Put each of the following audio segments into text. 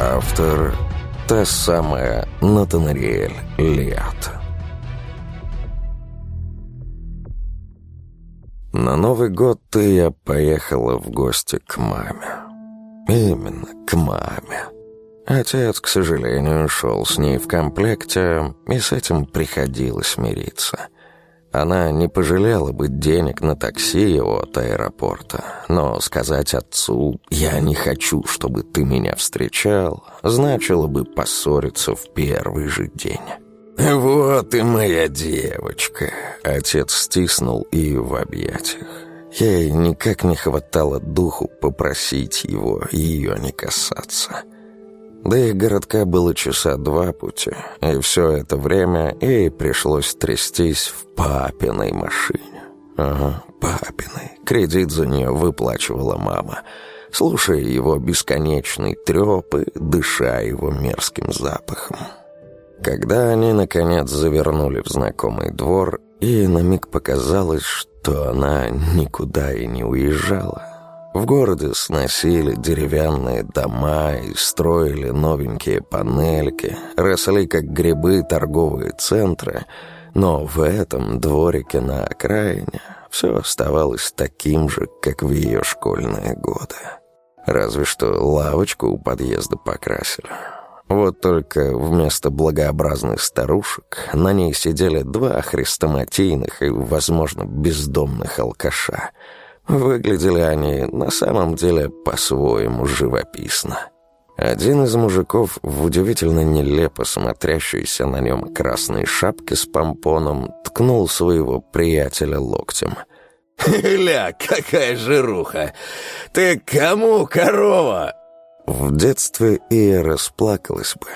Автор – та самая Натанариэль Лиат. На Новый год я поехала в гости к маме. Именно к маме. Отец, к сожалению, шел с ней в комплекте, и с этим приходилось мириться – она не пожалела бы денег на такси от аэропорта, но сказать отцу «я не хочу, чтобы ты меня встречал» значило бы поссориться в первый же день. «Вот и моя девочка!» Отец стиснул ее в объятиях. Ей никак не хватало духу попросить его ее не касаться. Да и городка было часа два пути, и все это время ей пришлось трястись в папиной машине. Ага, папиной. Кредит за нее выплачивала мама, слушая его бесконечный треп и дыша его мерзким запахом. Когда они, наконец, завернули в знакомый двор, и на миг показалось, что она никуда и не уезжала, в городе сносили деревянные дома и строили новенькие панельки, росли как грибы торговые центры, но в этом дворике на окраине все оставалось таким же, как в ее школьные годы. Разве что лавочку у подъезда покрасили. Вот только вместо благообразных старушек на ней сидели два хрестоматийных и, возможно, бездомных алкаша — Выглядели они на самом деле по-своему живописно. Один из мужиков в удивительно нелепо смотрящейся на нем красной шапке с помпоном ткнул своего приятеля локтем. «Ля, какая жируха! Ты кому корова?» В детстве и расплакалась бы.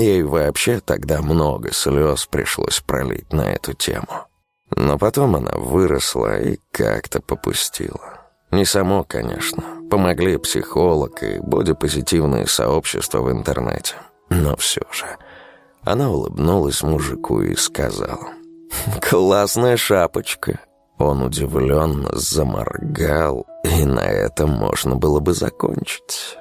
Ей вообще тогда много слез пришлось пролить на эту тему. Но потом она выросла и как-то попустила. Не само, конечно. Помогли психолог и бодипозитивные сообщества в интернете. Но все же. Она улыбнулась мужику и сказала. «Классная шапочка». Он удивленно заморгал, и на этом можно было бы закончить.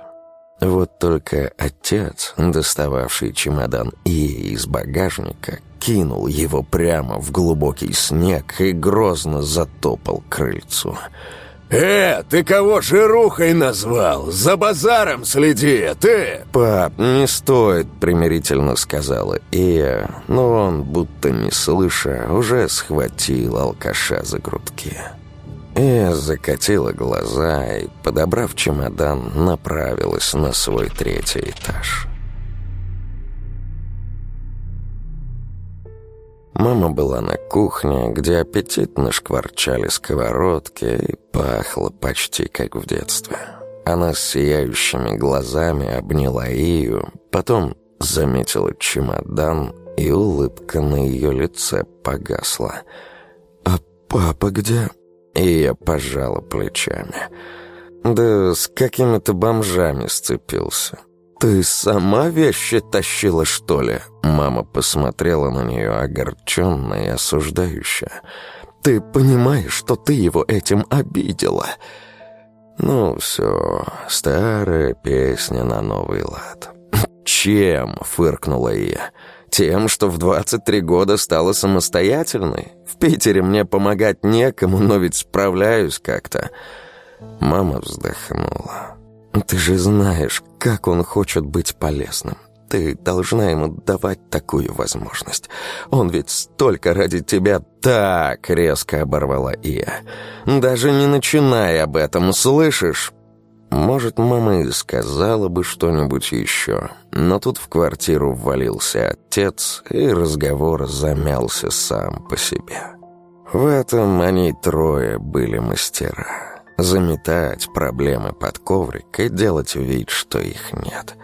Вот только отец, достававший чемодан и из багажника, кинул его прямо в глубокий снег и грозно затопал крыльцу. «Э, ты кого жирухой назвал? За базаром следи, ты!» «Пап, не стоит», — примирительно сказала Ия, но он, будто не слыша, уже схватил алкаша за грудки. Ия закатила глаза и, подобрав чемодан, направилась на свой третий этаж. Мама была на кухне, где аппетитно шкварчали сковородки и пахло почти как в детстве. Она с сияющими глазами обняла ее, потом заметила чемодан, и улыбка на ее лице погасла. «А папа где?» И я пожала плечами. «Да с какими-то бомжами сцепился. «Ты сама вещи тащила, что ли?» Мама посмотрела на нее огорченно и осуждающе. «Ты понимаешь, что ты его этим обидела?» «Ну все, старая песня на новый лад». «Чем?» — фыркнула я. «Тем, что в 23 года стала самостоятельной. В Питере мне помогать некому, но ведь справляюсь как-то». Мама вздохнула. Ты же знаешь, как он хочет быть полезным. Ты должна ему давать такую возможность. Он ведь столько ради тебя так резко оборвала Ия. Даже не начинай об этом, слышишь? Может, мама и сказала бы что-нибудь еще, но тут в квартиру ввалился отец, и разговор замялся сам по себе. В этом они трое были мастера заметать проблемы под коврик и делать вид, что их нет.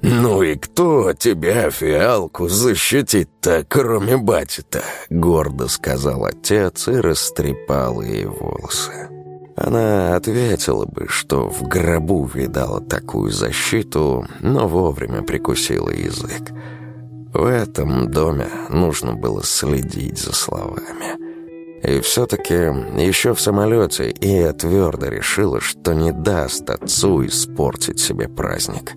«Ну и кто тебя, фиалку, защитит-то, кроме бати-то?» — гордо сказал отец и растрепал ей волосы. Она ответила бы, что в гробу видала такую защиту, но вовремя прикусила язык. В этом доме нужно было следить за словами. И все-таки еще в самолете Ия твердо решила, что не даст отцу испортить себе праздник.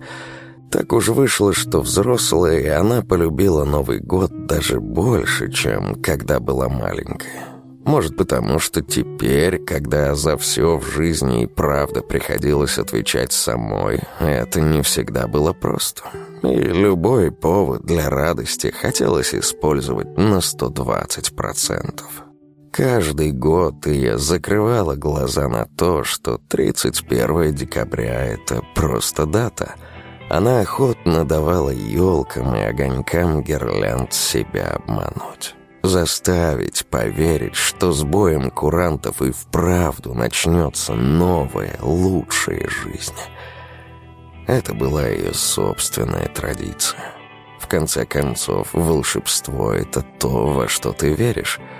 Так уж вышло, что взрослая, она полюбила Новый год даже больше, чем когда была маленькая. Может, потому что теперь, когда за все в жизни и правда приходилось отвечать самой, это не всегда было просто. И любой повод для радости хотелось использовать на 120%. Каждый год я закрывала глаза на то, что 31 декабря — это просто дата. Она охотно давала елкам и огонькам гирлянд себя обмануть. Заставить поверить, что с боем курантов и вправду начнется новая, лучшая жизнь. Это была ее собственная традиция. В конце концов, волшебство — это то, во что ты веришь —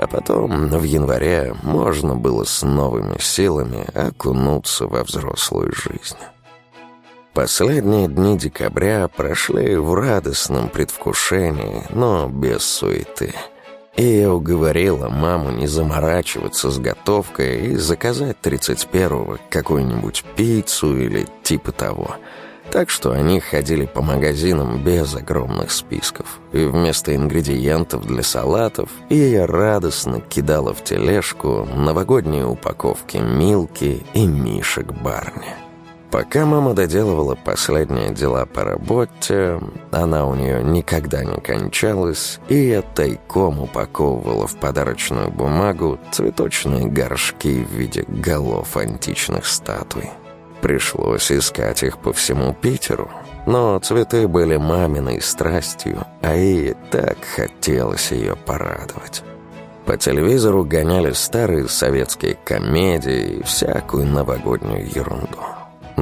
а потом, в январе, можно было с новыми силами окунуться во взрослую жизнь. Последние дни декабря прошли в радостном предвкушении, но без суеты. И я уговорила маму не заморачиваться с готовкой и заказать 31-го какую-нибудь пиццу или типа того – так что они ходили по магазинам без огромных списков. И вместо ингредиентов для салатов я радостно кидала в тележку новогодние упаковки Милки и Мишек Барни. Пока мама доделывала последние дела по работе, она у нее никогда не кончалась, и я тайком упаковывала в подарочную бумагу цветочные горшки в виде голов античных статуй. Пришлось искать их по всему Питеру. Но цветы были маминой страстью, а ей так хотелось ее порадовать. По телевизору гоняли старые советские комедии и всякую новогоднюю ерунду.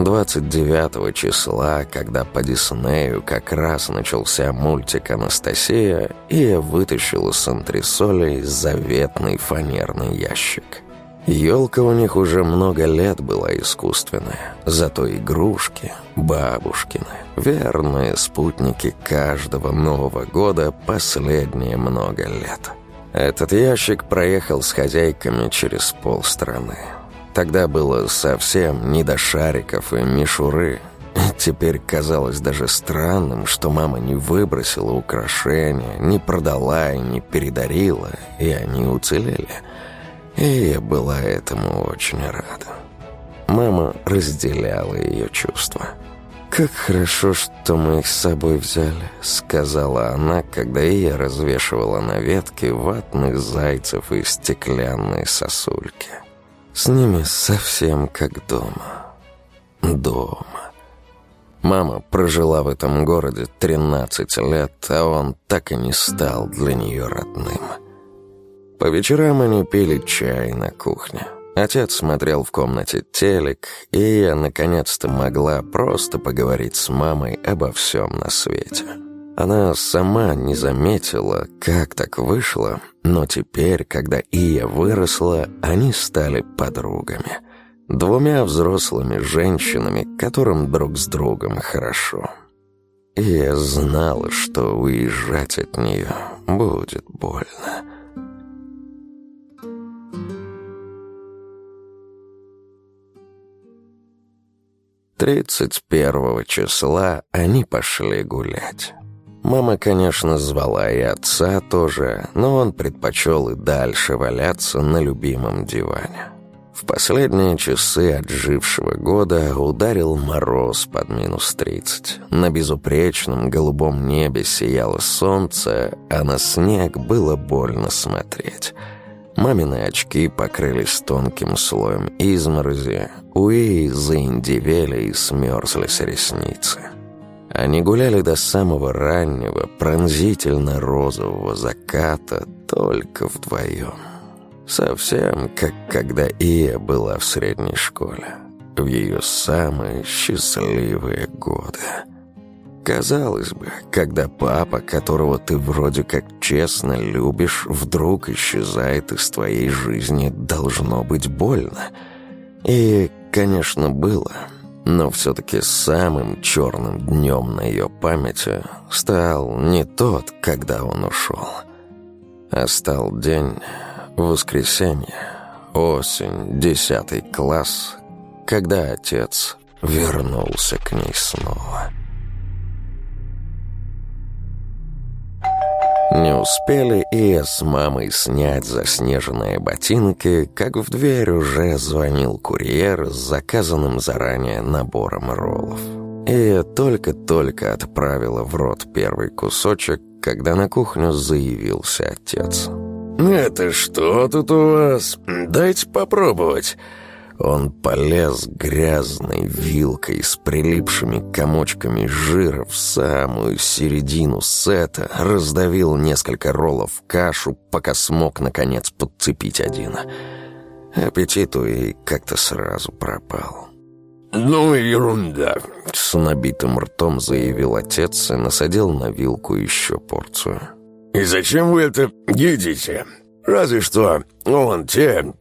29 числа, когда по Диснею как раз начался мультик «Анастасия», я вытащила с антресолей заветный фанерный ящик – Елка у них уже много лет была искусственная, зато игрушки бабушкины, верные спутники каждого Нового года последние много лет. Этот ящик проехал с хозяйками через полстраны. Тогда было совсем не до шариков и мишуры. Теперь казалось даже странным, что мама не выбросила украшения, не продала и не передарила, и они уцелели – и я была этому очень рада. Мама разделяла ее чувства. «Как хорошо, что мы их с собой взяли», — сказала она, когда я развешивала на ветке ватных зайцев и стеклянные сосульки. «С ними совсем как дома. Дома». Мама прожила в этом городе 13 лет, а он так и не стал для нее родным. По вечерам они пили чай на кухне. Отец смотрел в комнате телек, и я наконец-то могла просто поговорить с мамой обо всем на свете. Она сама не заметила, как так вышло, но теперь, когда Ия выросла, они стали подругами. Двумя взрослыми женщинами, которым друг с другом хорошо. И я знала, что уезжать от нее будет больно. 31 числа они пошли гулять. Мама, конечно, звала и отца тоже, но он предпочел и дальше валяться на любимом диване. В последние часы отжившего года ударил мороз под минус тридцать. На безупречном голубом небе сияло солнце, а на снег было больно смотреть – Мамины очки покрылись тонким слоем изморози, у Ии заиндивели и смерзлись ресницы. Они гуляли до самого раннего, пронзительно-розового заката только вдвоем. Совсем как когда Ия была в средней школе, в ее самые счастливые годы. Казалось бы, когда папа, которого ты вроде как честно любишь, вдруг исчезает из твоей жизни, должно быть больно. И, конечно, было, но все-таки самым черным днем на ее памяти стал не тот, когда он ушел, а стал день воскресенья, осень, десятый класс, когда отец вернулся к ней снова». Не успели и с мамой снять заснеженные ботинки, как в дверь уже звонил курьер с заказанным заранее набором роллов. И только-только отправила в рот первый кусочек, когда на кухню заявился отец. «Это что тут у вас? Дайте попробовать». Он полез грязной вилкой с прилипшими комочками жира в самую середину сета, раздавил несколько роллов кашу, пока смог, наконец, подцепить один. Аппетит у и как-то сразу пропал. «Ну, ерунда!» — с набитым ртом заявил отец и насадил на вилку еще порцию. «И зачем вы это едите? Разве что вон те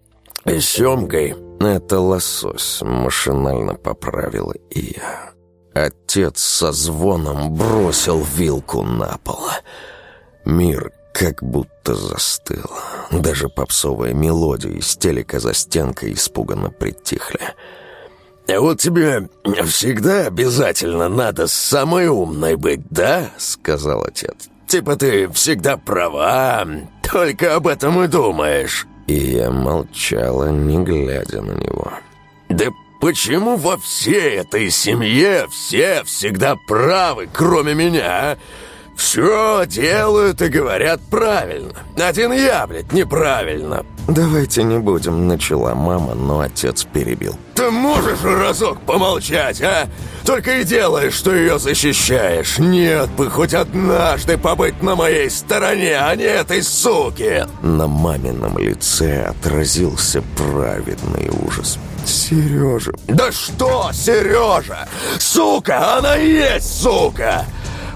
с семгой». «Это лосось», — машинально поправила и я. Отец со звоном бросил вилку на пол. Мир как будто застыл. Даже попсовая мелодия из телека за стенкой испуганно притихли. «А вот тебе всегда обязательно надо самой умной быть, да?» — сказал отец. «Типа ты всегда права, только об этом и думаешь». И я молчала, не глядя на него. «Да почему во всей этой семье все всегда правы, кроме меня, а? Все делают и говорят правильно. Один я, блядь, неправильно». «Давайте не будем», — начала мама, но отец перебил. «Ты можешь разок помолчать, а? Только и делаешь, что ее защищаешь. Нет бы хоть однажды побыть на моей стороне, а не этой суки!» На мамином лице отразился праведный ужас. «Сережа!» «Да что, Сережа? Сука! Она и есть сука!»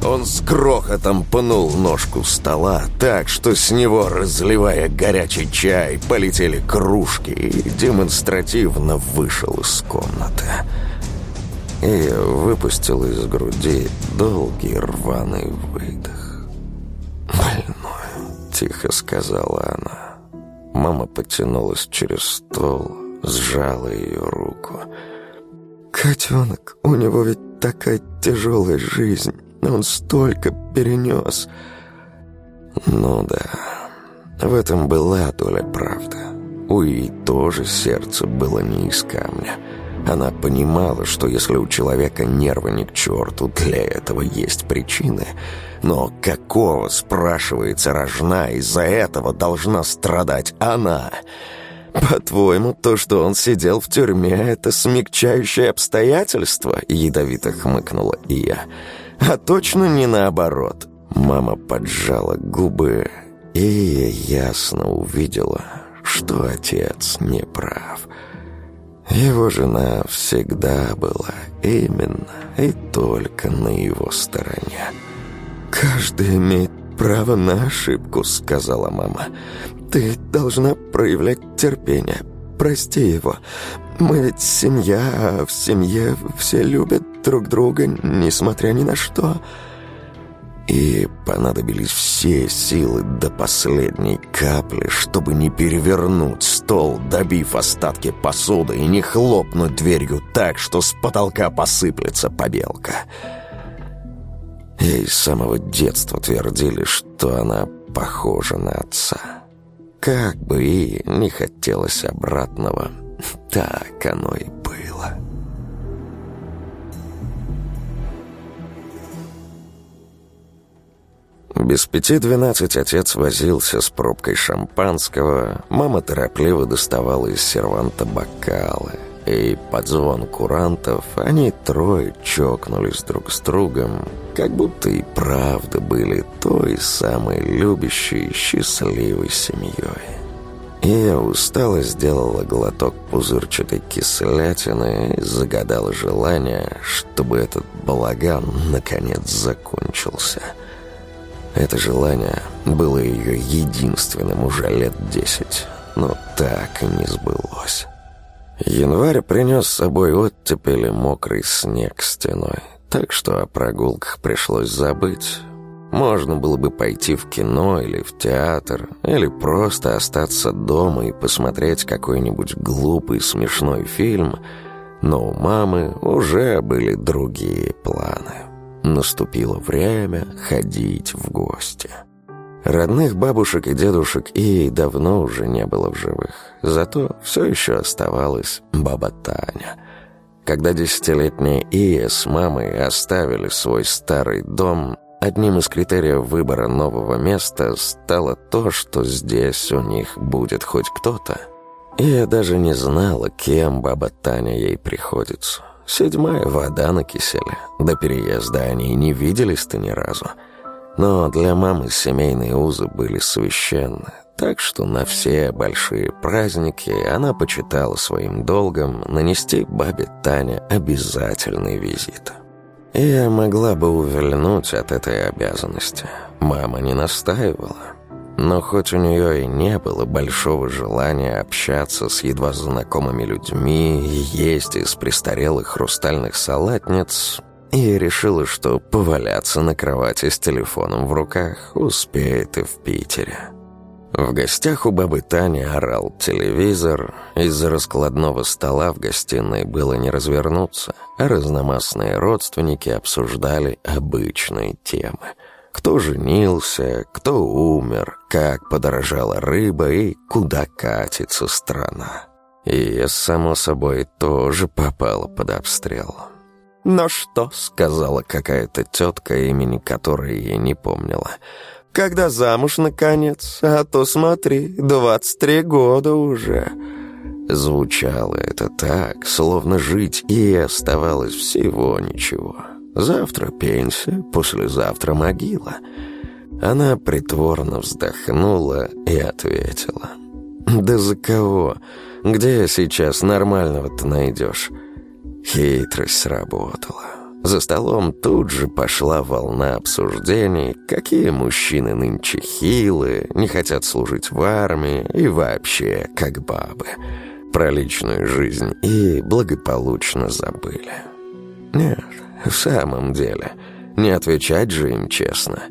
Он с грохотом пнул ножку стола так, что с него, разливая горячий чай, полетели кружки и демонстративно вышел из комнаты. И выпустил из груди долгий рваный выдох. «Больной», — тихо сказала она. Мама потянулась через стол, сжала ее руку. «Котенок, у него ведь такая тяжелая жизнь». Он столько перенес. Ну да, в этом была доля правды. У Ии тоже сердце было не из камня. Она понимала, что если у человека нервы не к черту, для этого есть причины. Но какого, спрашивается, рожна, из-за этого должна страдать она? «По-твоему, то, что он сидел в тюрьме, это смягчающее обстоятельство?» Ядовито хмыкнула Ия. А точно не наоборот. Мама поджала губы, и ясно увидела, что отец не прав. Его жена всегда была именно и только на его стороне. «Каждый имеет право на ошибку», — сказала мама. «Ты должна проявлять терпение. Прости его. Мы ведь семья, а в семье все любят друг друга, несмотря ни на что. И понадобились все силы до последней капли, чтобы не перевернуть стол, добив остатки посуды и не хлопнуть дверью так, что с потолка посыплется побелка. Ей с самого детства твердили, что она похожа на отца. Как бы и не хотелось обратного, так оно и было. Без пяти двенадцать отец возился с пробкой шампанского, мама торопливо доставала из серванта бокалы, и под звон курантов они трое чокнулись друг с другом, как будто и правда были той самой любящей счастливой семьей. Я устало сделала глоток пузырчатой кислятины и загадала желание, чтобы этот балаган наконец закончился — это желание было ее единственным уже лет десять, но так и не сбылось. Январь принес с собой оттепель и мокрый снег стеной, так что о прогулках пришлось забыть. Можно было бы пойти в кино или в театр, или просто остаться дома и посмотреть какой-нибудь глупый смешной фильм, но у мамы уже были другие планы. Наступило время ходить в гости. Родных бабушек и дедушек и давно уже не было в живых. Зато все еще оставалась баба Таня. Когда десятилетние Ия с мамой оставили свой старый дом, одним из критериев выбора нового места стало то, что здесь у них будет хоть кто-то. Ия даже не знала, кем баба Таня ей приходится. Седьмая вода на киселе. До переезда они не виделись-то ни разу. Но для мамы семейные узы были священны, так что на все большие праздники она почитала своим долгом нанести бабе Тане обязательный визит. Я могла бы увильнуть от этой обязанности. Мама не настаивала. Но хоть у нее и не было большого желания общаться с едва знакомыми людьми есть из престарелых хрустальных салатниц, и решила, что поваляться на кровати с телефоном в руках успеет и в Питере. В гостях у бабы Тани орал телевизор, из-за раскладного стола в гостиной было не развернуться, а разномастные родственники обсуждали обычные темы. Кто женился, кто умер, как подорожала рыба и куда катится страна. И я, само собой, тоже попала под обстрел. «Но что?» — сказала какая-то тетка, имени которой я не помнила. «Когда замуж, наконец? А то смотри, двадцать три года уже». Звучало это так, словно жить и оставалось всего ничего. Завтра пенсия, послезавтра могила. Она притворно вздохнула и ответила. «Да за кого? Где сейчас нормального-то найдешь?» Хитрость сработала. За столом тут же пошла волна обсуждений, какие мужчины нынче хилые, не хотят служить в армии и вообще как бабы. Про личную жизнь и благополучно забыли. Нет, в самом деле, не отвечать же им честно.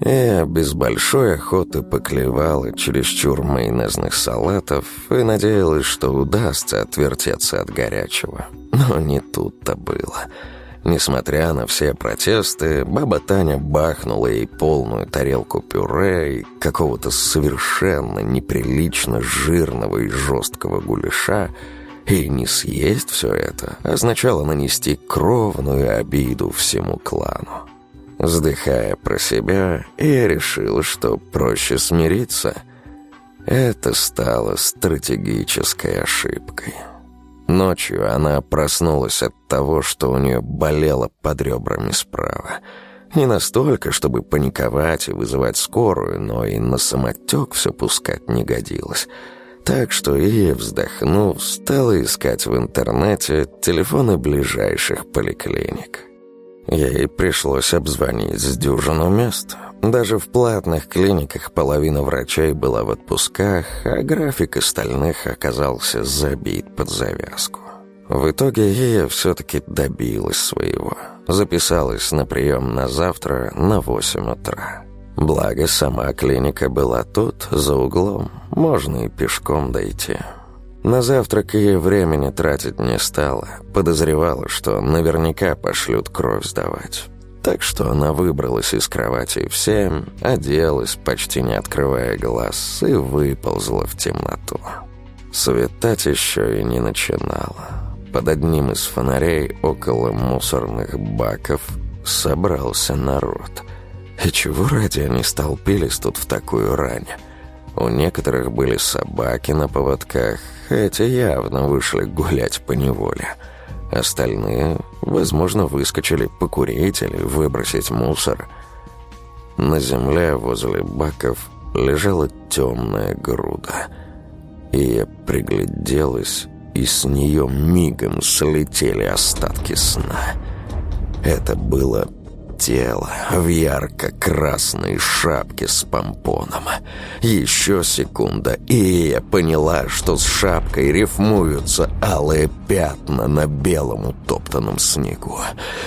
Я без большой охоты поклевала чересчур майонезных салатов и надеялась, что удастся отвертеться от горячего. Но не тут-то было. Несмотря на все протесты, баба Таня бахнула ей полную тарелку пюре и какого-то совершенно неприлично жирного и жесткого гуляша, и не съесть все это означало нанести кровную обиду всему клану. Вздыхая про себя, я решил, что проще смириться. Это стало стратегической ошибкой. Ночью она проснулась от того, что у нее болело под ребрами справа. Не настолько, чтобы паниковать и вызывать скорую, но и на самотек все пускать не годилось. Так что и, вздохнув, стала искать в интернете телефоны ближайших поликлиник. Ей пришлось обзвонить с дюжину мест. Даже в платных клиниках половина врачей была в отпусках, а график остальных оказался забит под завязку. В итоге Ея все-таки добилась своего. Записалась на прием на завтра на 8 утра. Благо, сама клиника была тут, за углом. Можно и пешком дойти. На завтрак ей времени тратить не стала. Подозревала, что наверняка пошлют кровь сдавать. Так что она выбралась из кровати в семь, оделась, почти не открывая глаз, и выползла в темноту. Светать еще и не начинало. Под одним из фонарей около мусорных баков собрался народ. И чего ради они столпились тут в такую рань? У некоторых были собаки на поводках, эти явно вышли гулять по неволе. Остальные, возможно, выскочили покурить или выбросить мусор. На земле возле баков лежала темная груда. И я пригляделась, и с нее мигом слетели остатки сна. Это было тело в ярко-красной шапке с помпоном. Еще секунда, и я поняла, что с шапкой рифмуются алые пятна на белом утоптанном снегу.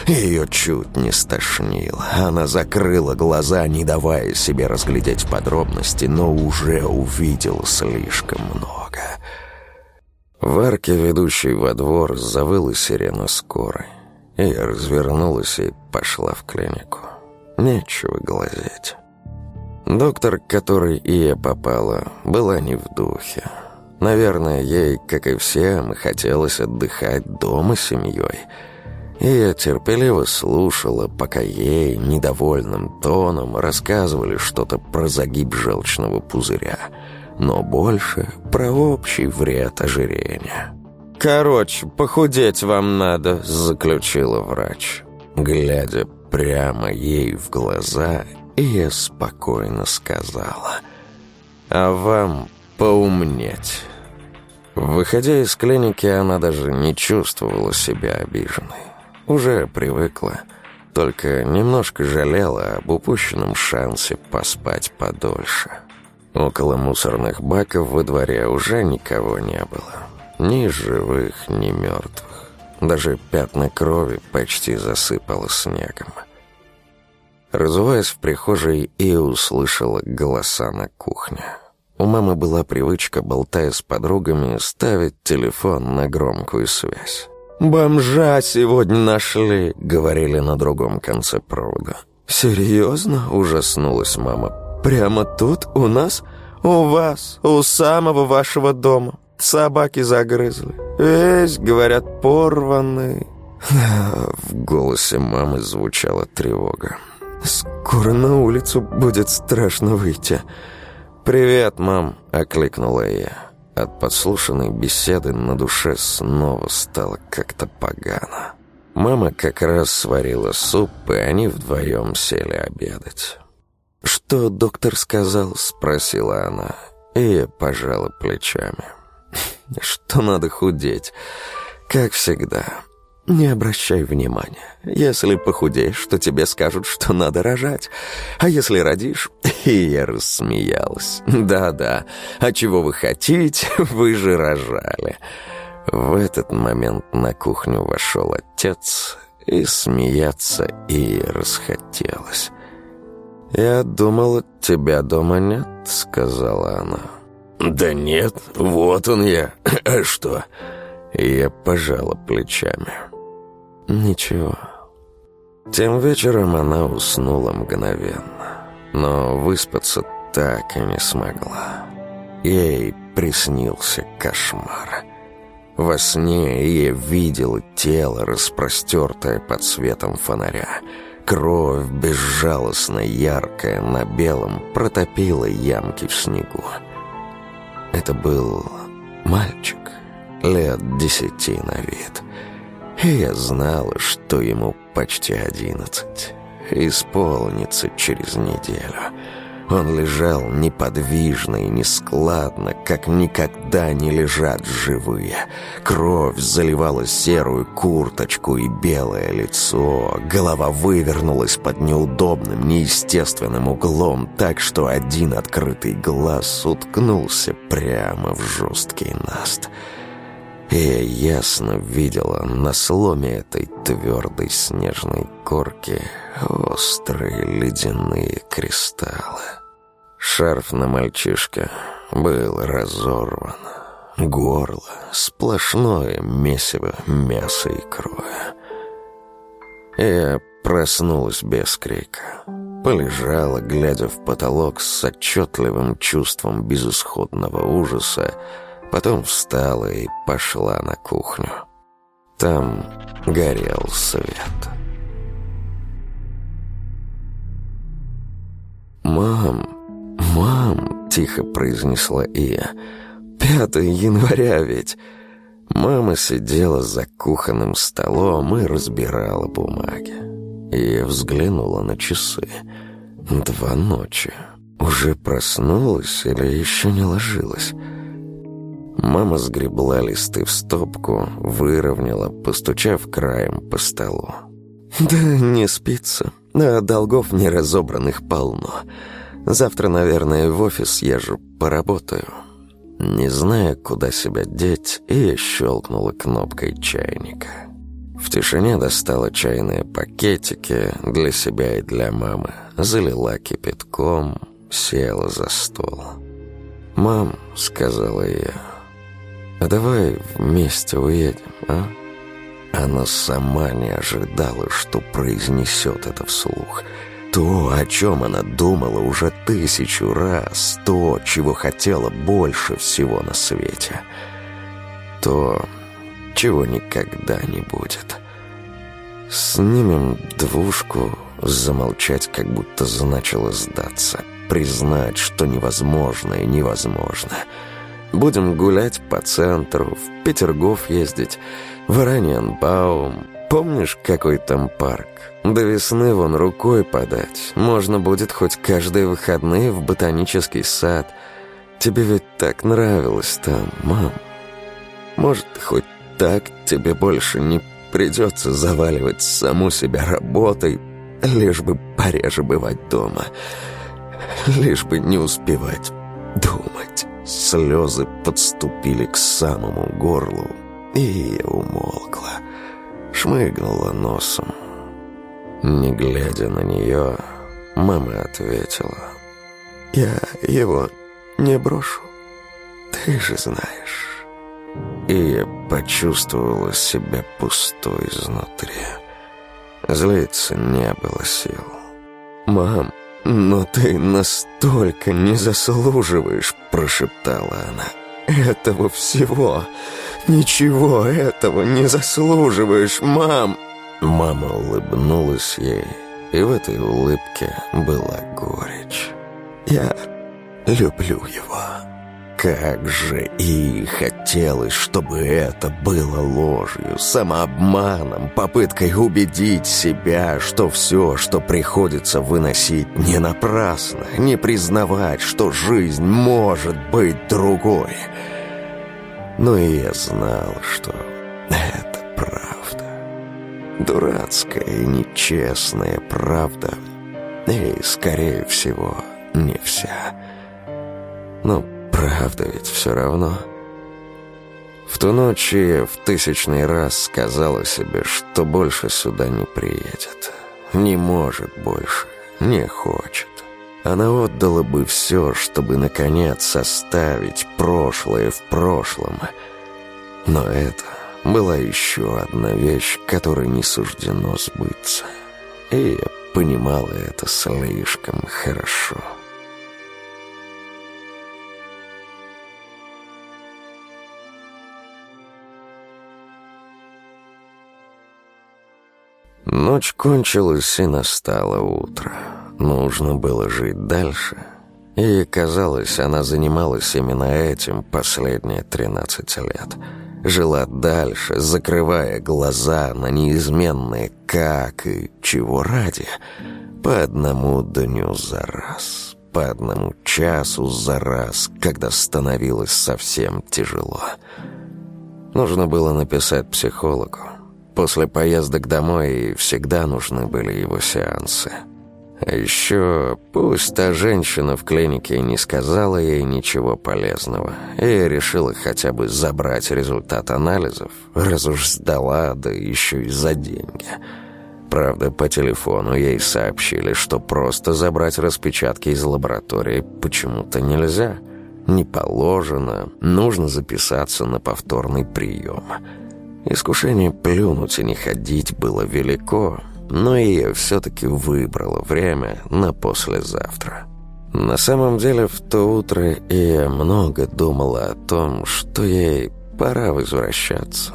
Ее чуть не стошнило. Она закрыла глаза, не давая себе разглядеть подробности, но уже увидела слишком много. В арке, ведущей во двор, завыла сирена скорой. Я развернулась и пошла в клинику. Нечего глазеть. Доктор, к которой Ия попала, была не в духе. Наверное, ей, как и всем, хотелось отдыхать дома с семьей. Ия терпеливо слушала, пока ей, недовольным тоном, рассказывали что-то про загиб желчного пузыря, но больше про общий вред ожирения. «Короче, похудеть вам надо», — заключила врач. Глядя прямо ей в глаза, я спокойно сказала, «А вам поумнеть». Выходя из клиники, она даже не чувствовала себя обиженной. Уже привыкла, только немножко жалела об упущенном шансе поспать подольше. Около мусорных баков во дворе уже никого не было. Ни живых, ни мертвых. Даже пятна крови почти засыпало снегом. Разуваясь в прихожей, и услышала голоса на кухне. У мамы была привычка, болтая с подругами, ставить телефон на громкую связь. «Бомжа сегодня нашли», — говорили на другом конце провода. «Серьезно?» — ужаснулась мама. «Прямо тут, у нас? У вас, у самого вашего дома?» Собаки загрызли. Весь, говорят, порванный. В голосе мамы звучала тревога. «Скоро на улицу будет страшно выйти». «Привет, мам», — окликнула я. От подслушанной беседы на душе снова стало как-то погано. Мама как раз сварила суп, и они вдвоем сели обедать. «Что доктор сказал?» — спросила она, и пожала плечами. Что надо худеть. Как всегда. Не обращай внимания. Если похудеешь, то тебе скажут, что надо рожать. А если родишь... И я рассмеялась. Да-да, а чего вы хотите? Вы же рожали. В этот момент на кухню вошел отец, и смеяться и расхотелось. «Я думала, тебя дома нет», — сказала она. «Да нет, вот он я. А что?» Я пожала плечами. «Ничего». Тем вечером она уснула мгновенно, но выспаться так и не смогла. Ей приснился кошмар. Во сне я видела тело, распростертое под светом фонаря. Кровь, безжалостно яркая, на белом, протопила ямки в снегу. Это был мальчик, лет десяти на вид. И я знала, что ему почти одиннадцать. Исполнится через неделю. Он лежал неподвижно и нескладно, как никогда не лежат живые. Кровь заливала серую курточку и белое лицо. Голова вывернулась под неудобным, неестественным углом, так что один открытый глаз уткнулся прямо в жесткий наст. И я ясно видела на сломе этой твердой снежной корки острые ледяные кристаллы. Шарф на мальчишке был разорван. Горло сплошное месиво мяса и крови. Я проснулась без крика. Полежала, глядя в потолок с отчетливым чувством безысходного ужаса, потом встала и пошла на кухню. Там горел свет. «Мам!» «Мам!» — тихо произнесла Ия. «Пятое января ведь!» Мама сидела за кухонным столом и разбирала бумаги. И взглянула на часы. Два ночи. Уже проснулась или еще не ложилась? Мама сгребла листы в стопку, выровняла, постучав краем по столу. «Да не спится, а долгов неразобранных полно. Завтра, наверное, в офис езжу, поработаю». Не зная, куда себя деть, и щелкнула кнопкой чайника. В тишине достала чайные пакетики для себя и для мамы, залила кипятком, села за стол. «Мам», — сказала я, — «а давай вместе уедем, а?» Она сама не ожидала, что произнесет это вслух — то, о чем она думала уже тысячу раз, то, чего хотела больше всего на свете, то, чего никогда не будет. Снимем двушку, замолчать как будто значило сдаться, признать, что невозможное невозможно. Будем гулять по центру, в Петергоф ездить, в Ораниенбаум, Помнишь, какой там парк? До весны вон рукой подать. Можно будет хоть каждые выходные в ботанический сад. Тебе ведь так нравилось там, мам. Может, хоть так тебе больше не придется заваливать саму себя работой, лишь бы пореже бывать дома, лишь бы не успевать думать. Слезы подступили к самому горлу, и умолкла шмыгнула носом. Не глядя на нее, мама ответила. «Я его не брошу, ты же знаешь». И я почувствовала себя пустой изнутри. Злиться не было сил. «Мам, но ты настолько не заслуживаешь», — прошептала она. «Этого всего! Ничего этого не заслуживаешь, мам!» Мама улыбнулась ей, и в этой улыбке была горечь. «Я люблю его». Как же и хотелось, чтобы это было ложью, самообманом, попыткой убедить себя, что все, что приходится выносить, не напрасно, не признавать, что жизнь может быть другой. Но я знал, что это правда. Дурацкая и нечестная правда, и, скорее всего, не вся. Но правда ведь все равно. В ту ночь я в тысячный раз сказала себе, что больше сюда не приедет. Не может больше, не хочет. Она отдала бы все, чтобы, наконец, оставить прошлое в прошлом. Но это была еще одна вещь, которой не суждено сбыться. И я понимала это слишком хорошо. Ночь кончилась, и настало утро. Нужно было жить дальше. И, казалось, она занималась именно этим последние 13 лет. Жила дальше, закрывая глаза на неизменные «как» и «чего ради». По одному дню за раз, по одному часу за раз, когда становилось совсем тяжело. Нужно было написать психологу. После поездок домой всегда нужны были его сеансы. А еще пусть та женщина в клинике не сказала ей ничего полезного и решила хотя бы забрать результат анализов, раз уж сдала, да еще и за деньги. Правда, по телефону ей сообщили, что просто забрать распечатки из лаборатории почему-то нельзя. Не положено, нужно записаться на повторный прием. Искушение плюнуть и не ходить было велико, но я все-таки выбрала время на послезавтра. На самом деле, в то утро я много думала о том, что ей пора возвращаться.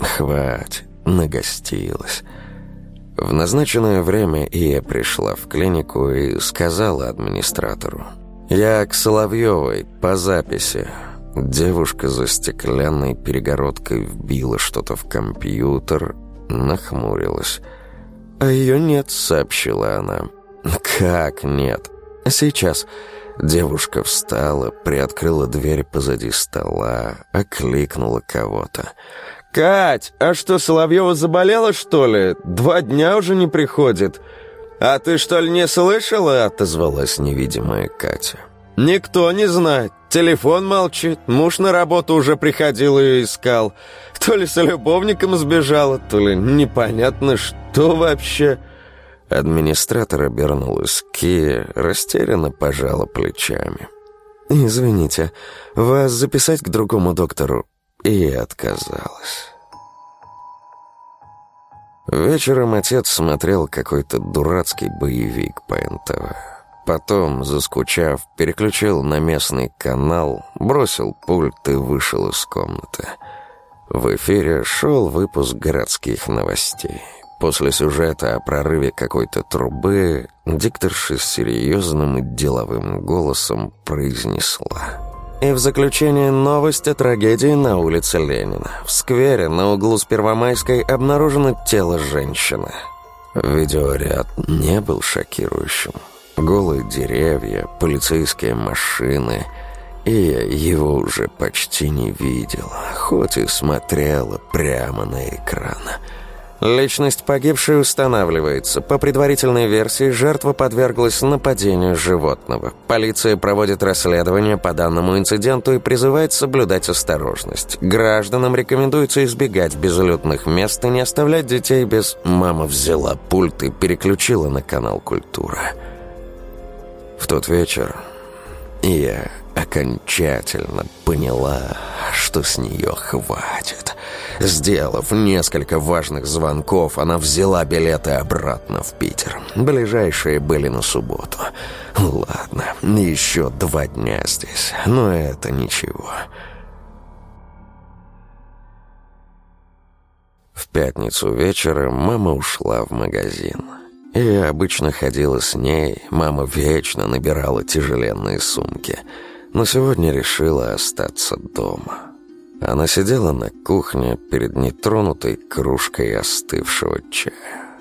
Хватит, нагостилась. В назначенное время Ия пришла в клинику и сказала администратору. «Я к Соловьевой, по записи. Девушка за стеклянной перегородкой вбила что-то в компьютер, нахмурилась. «А ее нет», — сообщила она. «Как нет?» «Сейчас». Девушка встала, приоткрыла дверь позади стола, окликнула кого-то. «Кать, а что, Соловьева заболела, что ли? Два дня уже не приходит». «А ты, что ли, не слышала?» — отозвалась невидимая Катя. «Никто не знает. Телефон молчит. Муж на работу уже приходил и искал. То ли с любовником сбежала, то ли непонятно что вообще». Администратор обернулась к Кие, растерянно пожала плечами. «Извините, вас записать к другому доктору?» И отказалась. Вечером отец смотрел какой-то дурацкий боевик по НТВ. Потом, заскучав, переключил на местный канал, бросил пульт и вышел из комнаты. В эфире шел выпуск городских новостей. После сюжета о прорыве какой-то трубы дикторша с серьезным и деловым голосом произнесла... И в заключение новость о трагедии на улице Ленина. В сквере на углу с Первомайской обнаружено тело женщины. Видеоряд не был шокирующим. Голые деревья, полицейские машины. И я его уже почти не видел, хоть и смотрела прямо на экран. Личность погибшей устанавливается. По предварительной версии, жертва подверглась нападению животного. Полиция проводит расследование по данному инциденту и призывает соблюдать осторожность. Гражданам рекомендуется избегать безлюдных мест и не оставлять детей без... Мама взяла пульт и переключила на канал «Культура». В тот вечер я окончательно поняла, что с нее хватит. Сделав несколько важных звонков, она взяла билеты обратно в Питер. Ближайшие были на субботу. Ладно, еще два дня здесь, но это ничего. В пятницу вечером мама ушла в магазин. Я обычно ходила с ней, мама вечно набирала тяжеленные сумки – но сегодня решила остаться дома. Она сидела на кухне перед нетронутой кружкой остывшего чая.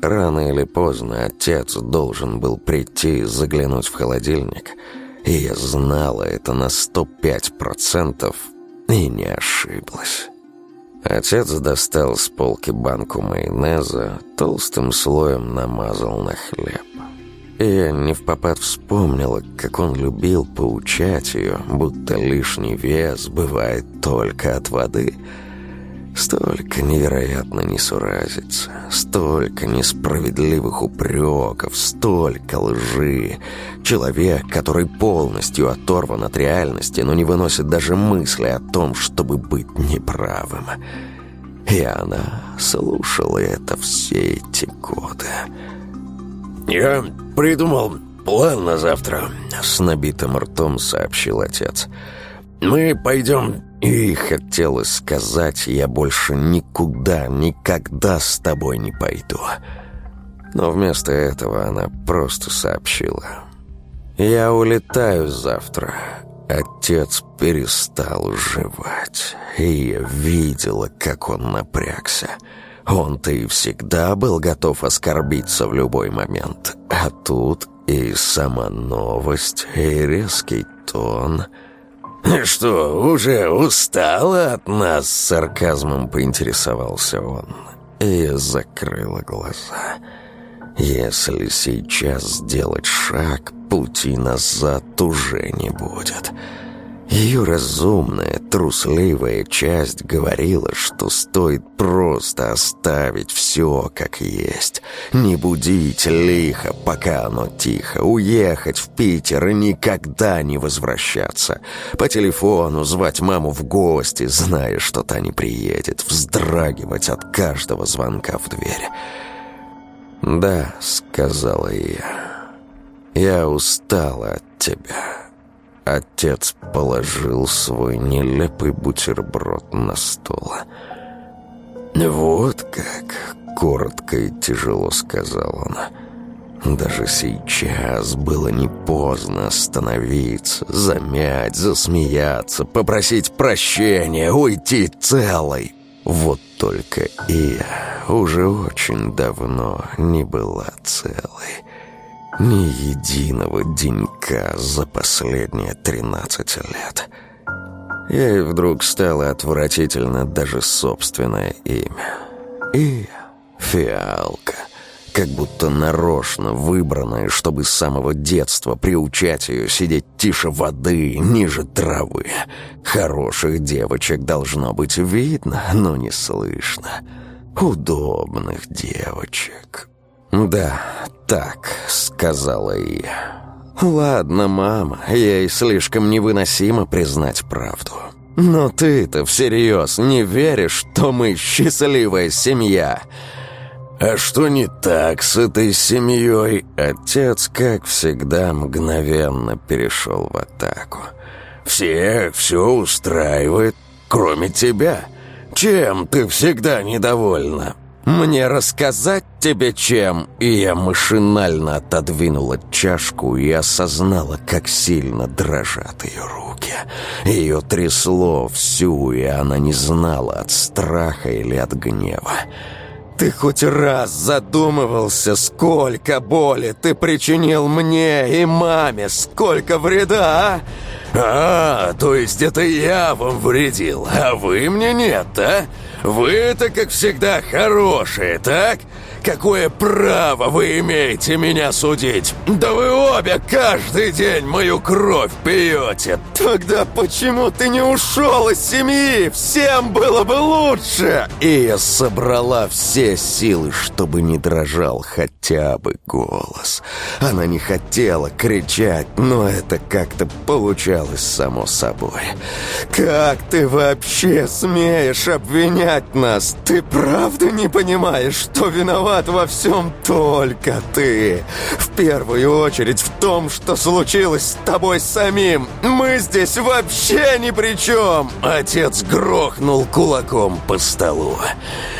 Рано или поздно отец должен был прийти и заглянуть в холодильник, и я знала это на 105% и не ошиблась. Отец достал с полки банку майонеза, толстым слоем намазал на хлеб. Я не в попад вспомнила, как он любил поучать ее, будто лишний вес бывает только от воды. Столько невероятно несуразиц, столько несправедливых упреков, столько лжи. Человек, который полностью оторван от реальности, но не выносит даже мысли о том, чтобы быть неправым. И она слушала это все эти годы. «Я придумал план на завтра», — с набитым ртом сообщил отец. «Мы пойдем...» И хотелось сказать, я больше никуда, никогда с тобой не пойду. Но вместо этого она просто сообщила. «Я улетаю завтра». Отец перестал жевать, и я видела, как он напрягся. Он-то и всегда был готов оскорбиться в любой момент. А тут и сама новость, и резкий тон. «Что, уже устала от нас?» Сарказмом поинтересовался он. И закрыла глаза. «Если сейчас сделать шаг, пути назад уже не будет». Ее разумная, трусливая часть говорила, что стоит просто оставить все как есть. Не будить лихо, пока оно тихо, уехать в Питер и никогда не возвращаться. По телефону звать маму в гости, зная, что та не приедет, вздрагивать от каждого звонка в дверь. «Да», — сказала я, — «я устала от тебя». Отец положил свой нелепый бутерброд на стол. «Вот как!» — коротко и тяжело сказал он. Даже сейчас было не поздно остановиться, замять, засмеяться, попросить прощения, уйти целой. Вот только и я уже очень давно не была целой. Ни единого денька за последние тринадцать лет. Ей вдруг стало отвратительно даже собственное имя. И фиалка. Как будто нарочно выбранная, чтобы с самого детства приучать ее сидеть тише воды, ниже травы. Хороших девочек должно быть видно, но не слышно. Удобных девочек. «Да, так», — сказала я. «Ладно, мама, ей слишком невыносимо признать правду. Но ты-то всерьез не веришь, что мы счастливая семья?» А что не так с этой семьей?» Отец, как всегда, мгновенно перешел в атаку. «Всех все устраивает, кроме тебя. Чем ты всегда недовольна?» «Мне рассказать тебе чем?» И я машинально отодвинула чашку и осознала, как сильно дрожат ее руки. Ее трясло всю, и она не знала, от страха или от гнева. «Ты хоть раз задумывался, сколько боли ты причинил мне и маме, сколько вреда, а?» «А, то есть это я вам вредил, а вы мне нет, а? Вы-то, как всегда, хорошие, так? Какое право вы имеете меня судить? Да вы обе каждый день мою кровь пьете!» «Тогда почему ты не ушел из семьи? Всем было бы лучше!» И я собрала все силы, чтобы не дрожал хотя бы голос. Она не хотела кричать, но это как-то получалось само собой. «Как ты вообще смеешь обвинять нас? Ты правда не понимаешь, что виноват виноват во всем только ты. В первую очередь в том, что случилось с тобой самим. Мы здесь вообще ни при чем!» Отец грохнул кулаком по столу.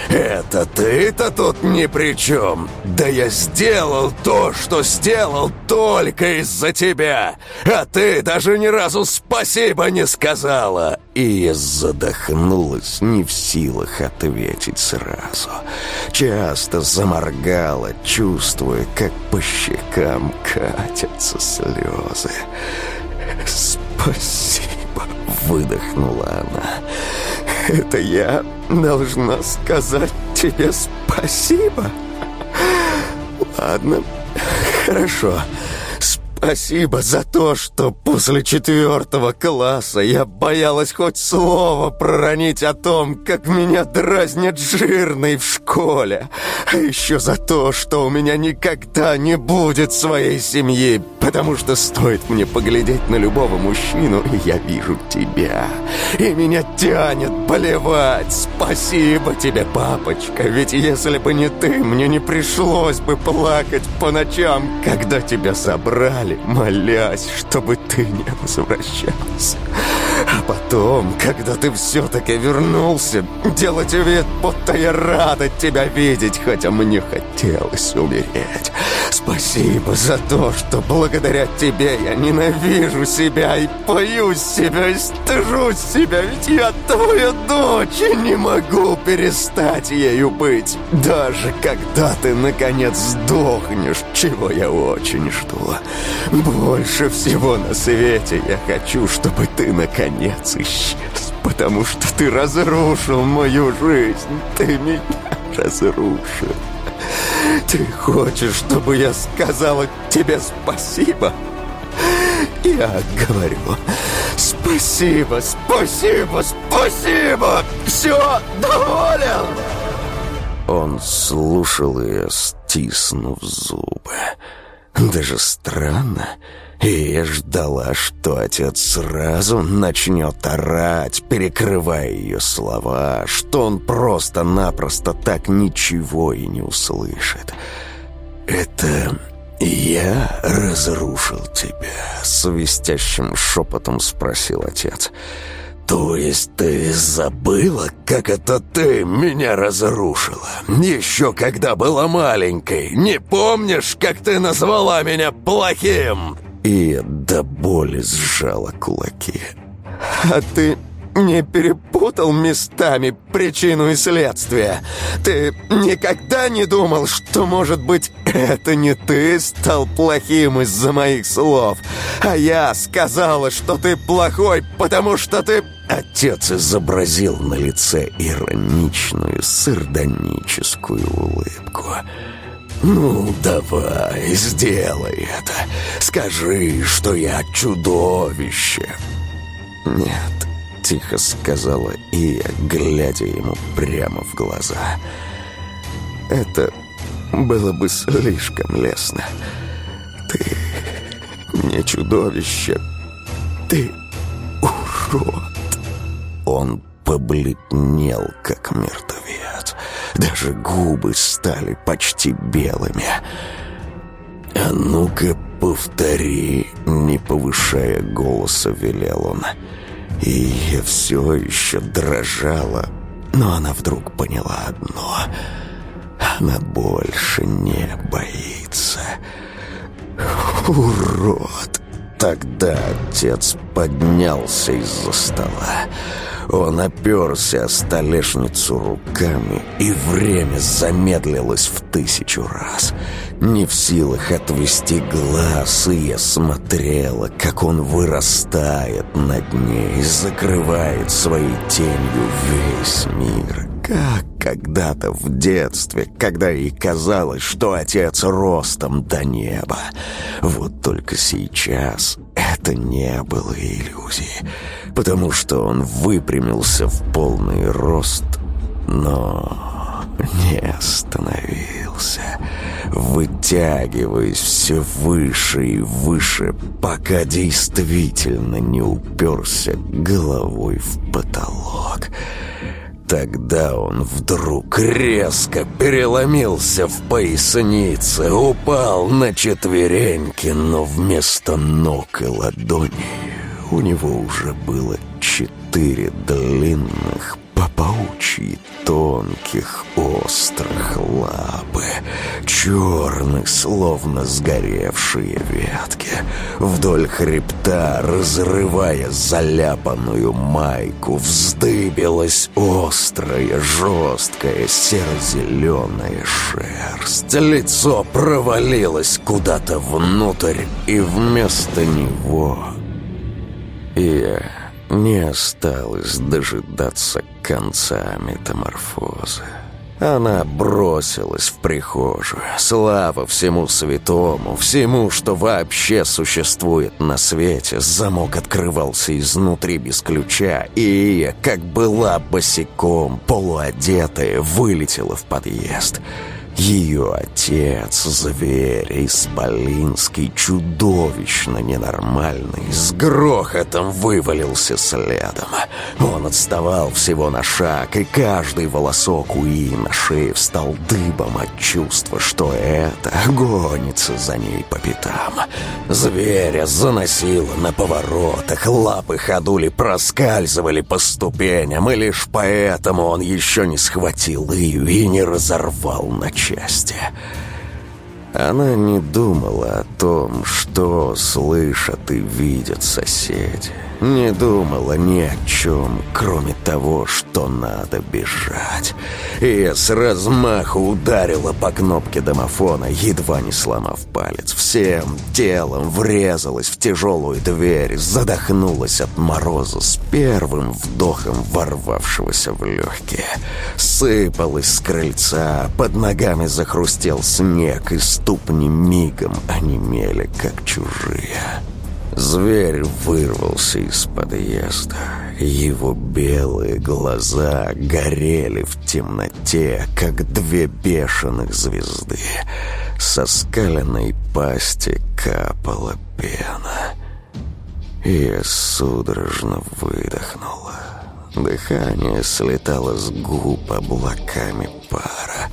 «Это ты-то тут ни при чем! Да я сделал то, что сделал только из-за тебя! А ты даже ни разу спасибо не сказала!» И задохнулась, не в силах ответить сразу. Часто заморгала, чувствуя, как по щекам катятся слезы. «Спасибо!» — выдохнула она. «Это я должна сказать тебе спасибо?» «Ладно, хорошо. Спасибо за то, что после четвертого класса я боялась хоть слово проронить о том, как меня дразнят жирный в школе. А еще за то, что у меня никогда не будет своей семьи, потому что стоит мне поглядеть на любого мужчину, и я вижу тебя. И меня тянет болевать. Спасибо тебе, папочка, ведь если бы не ты, мне не пришлось бы плакать по ночам, когда тебя собрали умоляли, молясь, чтобы ты не возвращался. А потом, когда ты все-таки вернулся, делать вид, будто я рада тебя видеть, хотя мне хотелось умереть. Спасибо за то, что благодаря тебе я ненавижу себя и боюсь себя, и стыжусь себя, ведь я твоя дочь и не могу перестать ею быть. Даже когда ты, наконец, сдохнешь, чего я очень жду. Больше всего на свете я хочу, чтобы ты, наконец, исчез, потому что ты разрушил мою жизнь, ты меня разрушил. Ты хочешь, чтобы я сказала тебе спасибо? Я говорю, спасибо, спасибо, спасибо! Все, доволен! Он слушал ее, стиснув зубы. Даже странно. И я ждала, что отец сразу начнет орать, перекрывая ее слова, что он просто-напросто так ничего и не услышит. «Это я разрушил тебя?» — свистящим шепотом спросил отец. «То есть ты забыла, как это ты меня разрушила? Еще когда была маленькой. Не помнишь, как ты назвала меня плохим?» И до боли сжала кулаки. «А ты не перепутал местами причину и следствие? Ты никогда не думал, что, может быть, это не ты стал плохим из-за моих слов, а я сказала, что ты плохой, потому что ты...» Отец изобразил на лице ироничную, сардоническую улыбку. «Ну, давай, сделай это. Скажи, что я чудовище». «Нет», — тихо сказала Ия, глядя ему прямо в глаза. «Это было бы слишком лестно. Ты не чудовище. Ты урод». Он побледнел, как мертвец. Даже губы стали почти белыми. «А ну-ка, повтори!» — не повышая голоса, велел он. И все еще дрожала, но она вдруг поняла одно. Она больше не боится. «Урод!» Тогда отец поднялся из-за стола. Он оперся о столешницу руками, и время замедлилось в тысячу раз. Не в силах отвести глаз, и я смотрела, как он вырастает над ней, закрывает своей тенью весь мир. Как когда-то в детстве, когда ей казалось, что отец ростом до неба. Вот только сейчас это не было иллюзией, потому что он выпрямился в полный рост, но не остановился, вытягиваясь все выше и выше, пока действительно не уперся головой в потолок — Тогда он вдруг резко переломился в пояснице, упал на четвереньки, но вместо ног и ладоней у него уже было четыре длинных по паучьи тонких острых лапы, черных, словно сгоревшие ветки, вдоль хребта, разрывая заляпанную майку, вздыбилась острая, жесткая, серо-зеленая шерсть. Лицо провалилось куда-то внутрь, и вместо него я не осталось дожидаться конца метаморфозы. Она бросилась в прихожую. Слава всему святому, всему, что вообще существует на свете. Замок открывался изнутри без ключа, и как была босиком, полуодетая, вылетела в подъезд. Ее отец, зверь, исполинский, чудовищно ненормальный, с грохотом вывалился следом. Он отставал всего на шаг, и каждый волосок у И на шее встал дыбом от чувства, что это гонится за ней по пятам. Зверя заносило на поворотах, лапы ходули проскальзывали по ступеням, и лишь поэтому он еще не схватил Ию и не разорвал на части. Она не думала о том, что слышат и видят соседи. Не думала ни о чем, кроме того, что надо бежать. И я с размаху ударила по кнопке домофона, едва не сломав палец. Всем телом врезалась в тяжелую дверь, задохнулась от мороза с первым вдохом ворвавшегося в легкие. Сыпалась с крыльца, под ногами захрустел снег, и ступни мигом онемели, как чужие. Зверь вырвался из подъезда. Его белые глаза горели в темноте, как две бешеных звезды. Со скаленной пасти капала пена. Я судорожно выдохнула. Дыхание слетало с губ облаками пара.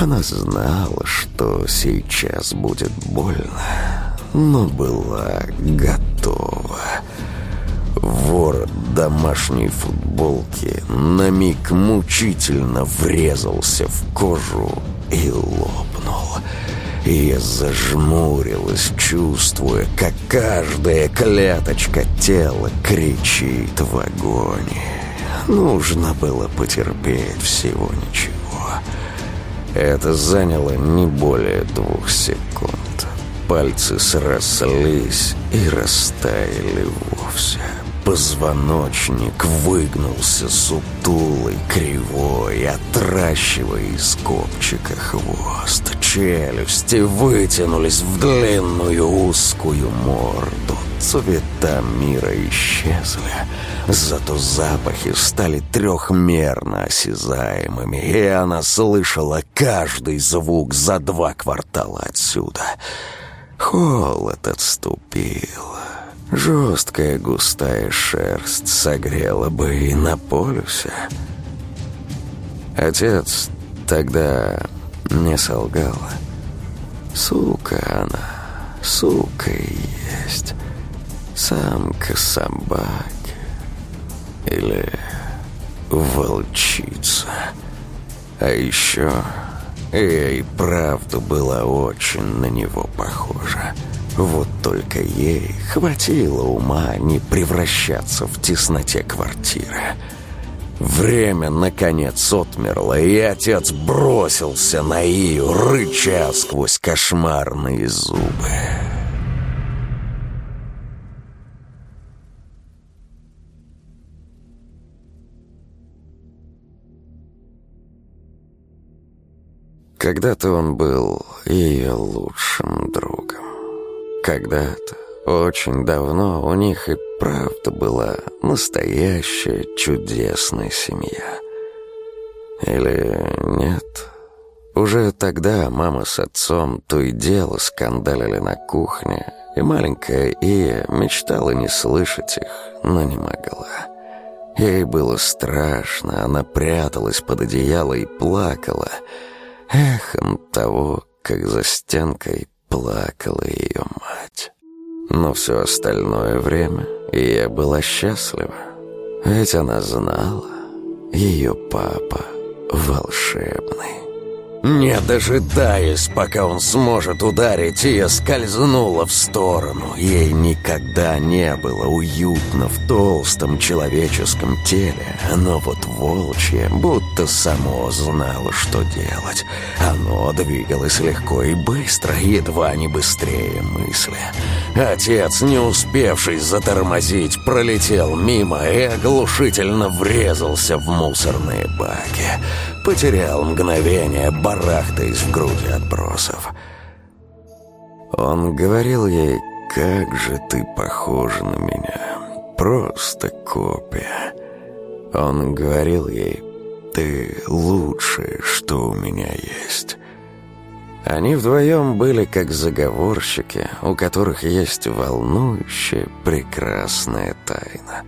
Она знала, что сейчас будет больно но была готова. Ворот домашней футболки на миг мучительно врезался в кожу и лопнул. Я зажмурилась, чувствуя, как каждая клеточка тела кричит в агонии. Нужно было потерпеть всего ничего. Это заняло не более двух секунд пальцы срослись и растаяли вовсе. Позвоночник выгнулся сутулый, кривой, отращивая из копчика хвост. Челюсти вытянулись в длинную узкую морду. Цвета мира исчезли, зато запахи стали трехмерно осязаемыми, и она слышала каждый звук за два квартала отсюда — Холод отступил. Жесткая густая шерсть согрела бы и на полюсе. Отец тогда не солгала. Сука она, сука и есть. Самка собаки. Или волчица. А еще и правда была очень на него похожа. Вот только ей хватило ума не превращаться в тесноте квартиры. Время, наконец, отмерло, и отец бросился на Ию, рыча сквозь кошмарные зубы. Когда-то он был ее лучшим другом. Когда-то, очень давно, у них и правда была настоящая чудесная семья. Или нет? Уже тогда мама с отцом то и дело скандалили на кухне, и маленькая Ия мечтала не слышать их, но не могла. Ей было страшно, она пряталась под одеяло и плакала, эхом того, как за стенкой плакала ее мать. Но все остальное время я была счастлива, ведь она знала, ее папа волшебный. Не дожидаясь, пока он сможет ударить, я скользнула в сторону. Ей никогда не было уютно в толстом человеческом теле, но вот волчье будто само знало, что делать. Оно двигалось легко и быстро, едва не быстрее мысли. Отец, не успевший затормозить, пролетел мимо и оглушительно врезался в мусорные баки. Потерял мгновение, барахтаясь в груди отбросов. Он говорил ей, «Как же ты похожа на меня, просто копия». Он говорил ей, «Ты лучшее, что у меня есть». Они вдвоем были как заговорщики, у которых есть волнующая, прекрасная тайна.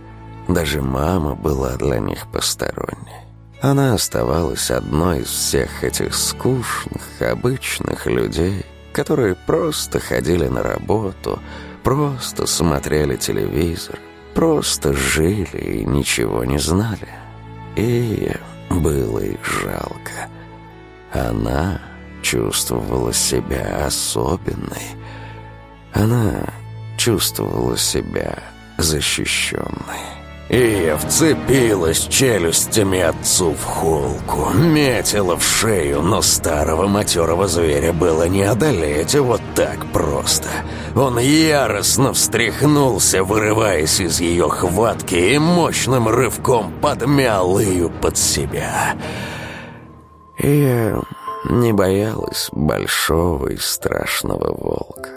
Даже мама была для них посторонней. Она оставалась одной из всех этих скучных, обычных людей, которые просто ходили на работу, просто смотрели телевизор, просто жили и ничего не знали. И было их жалко. Она чувствовала себя особенной. Она чувствовала себя защищенной. И вцепилась челюстями отцу в холку, метила в шею, но старого матерого зверя было не одолеть вот так просто. Он яростно встряхнулся, вырываясь из ее хватки, и мощным рывком подмял ее под себя. Я не боялась большого и страшного волка.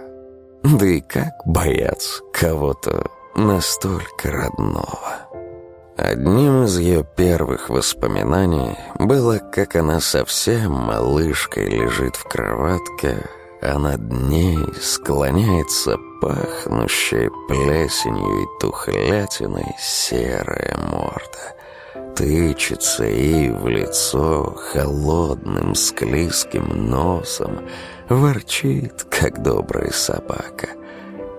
Да и как бояться кого-то настолько родного. Одним из ее первых воспоминаний было, как она совсем малышкой лежит в кроватке, а над ней склоняется пахнущая плесенью и тухлятиной серая морда. Тычется ей в лицо холодным склизким носом, ворчит, как добрая собака —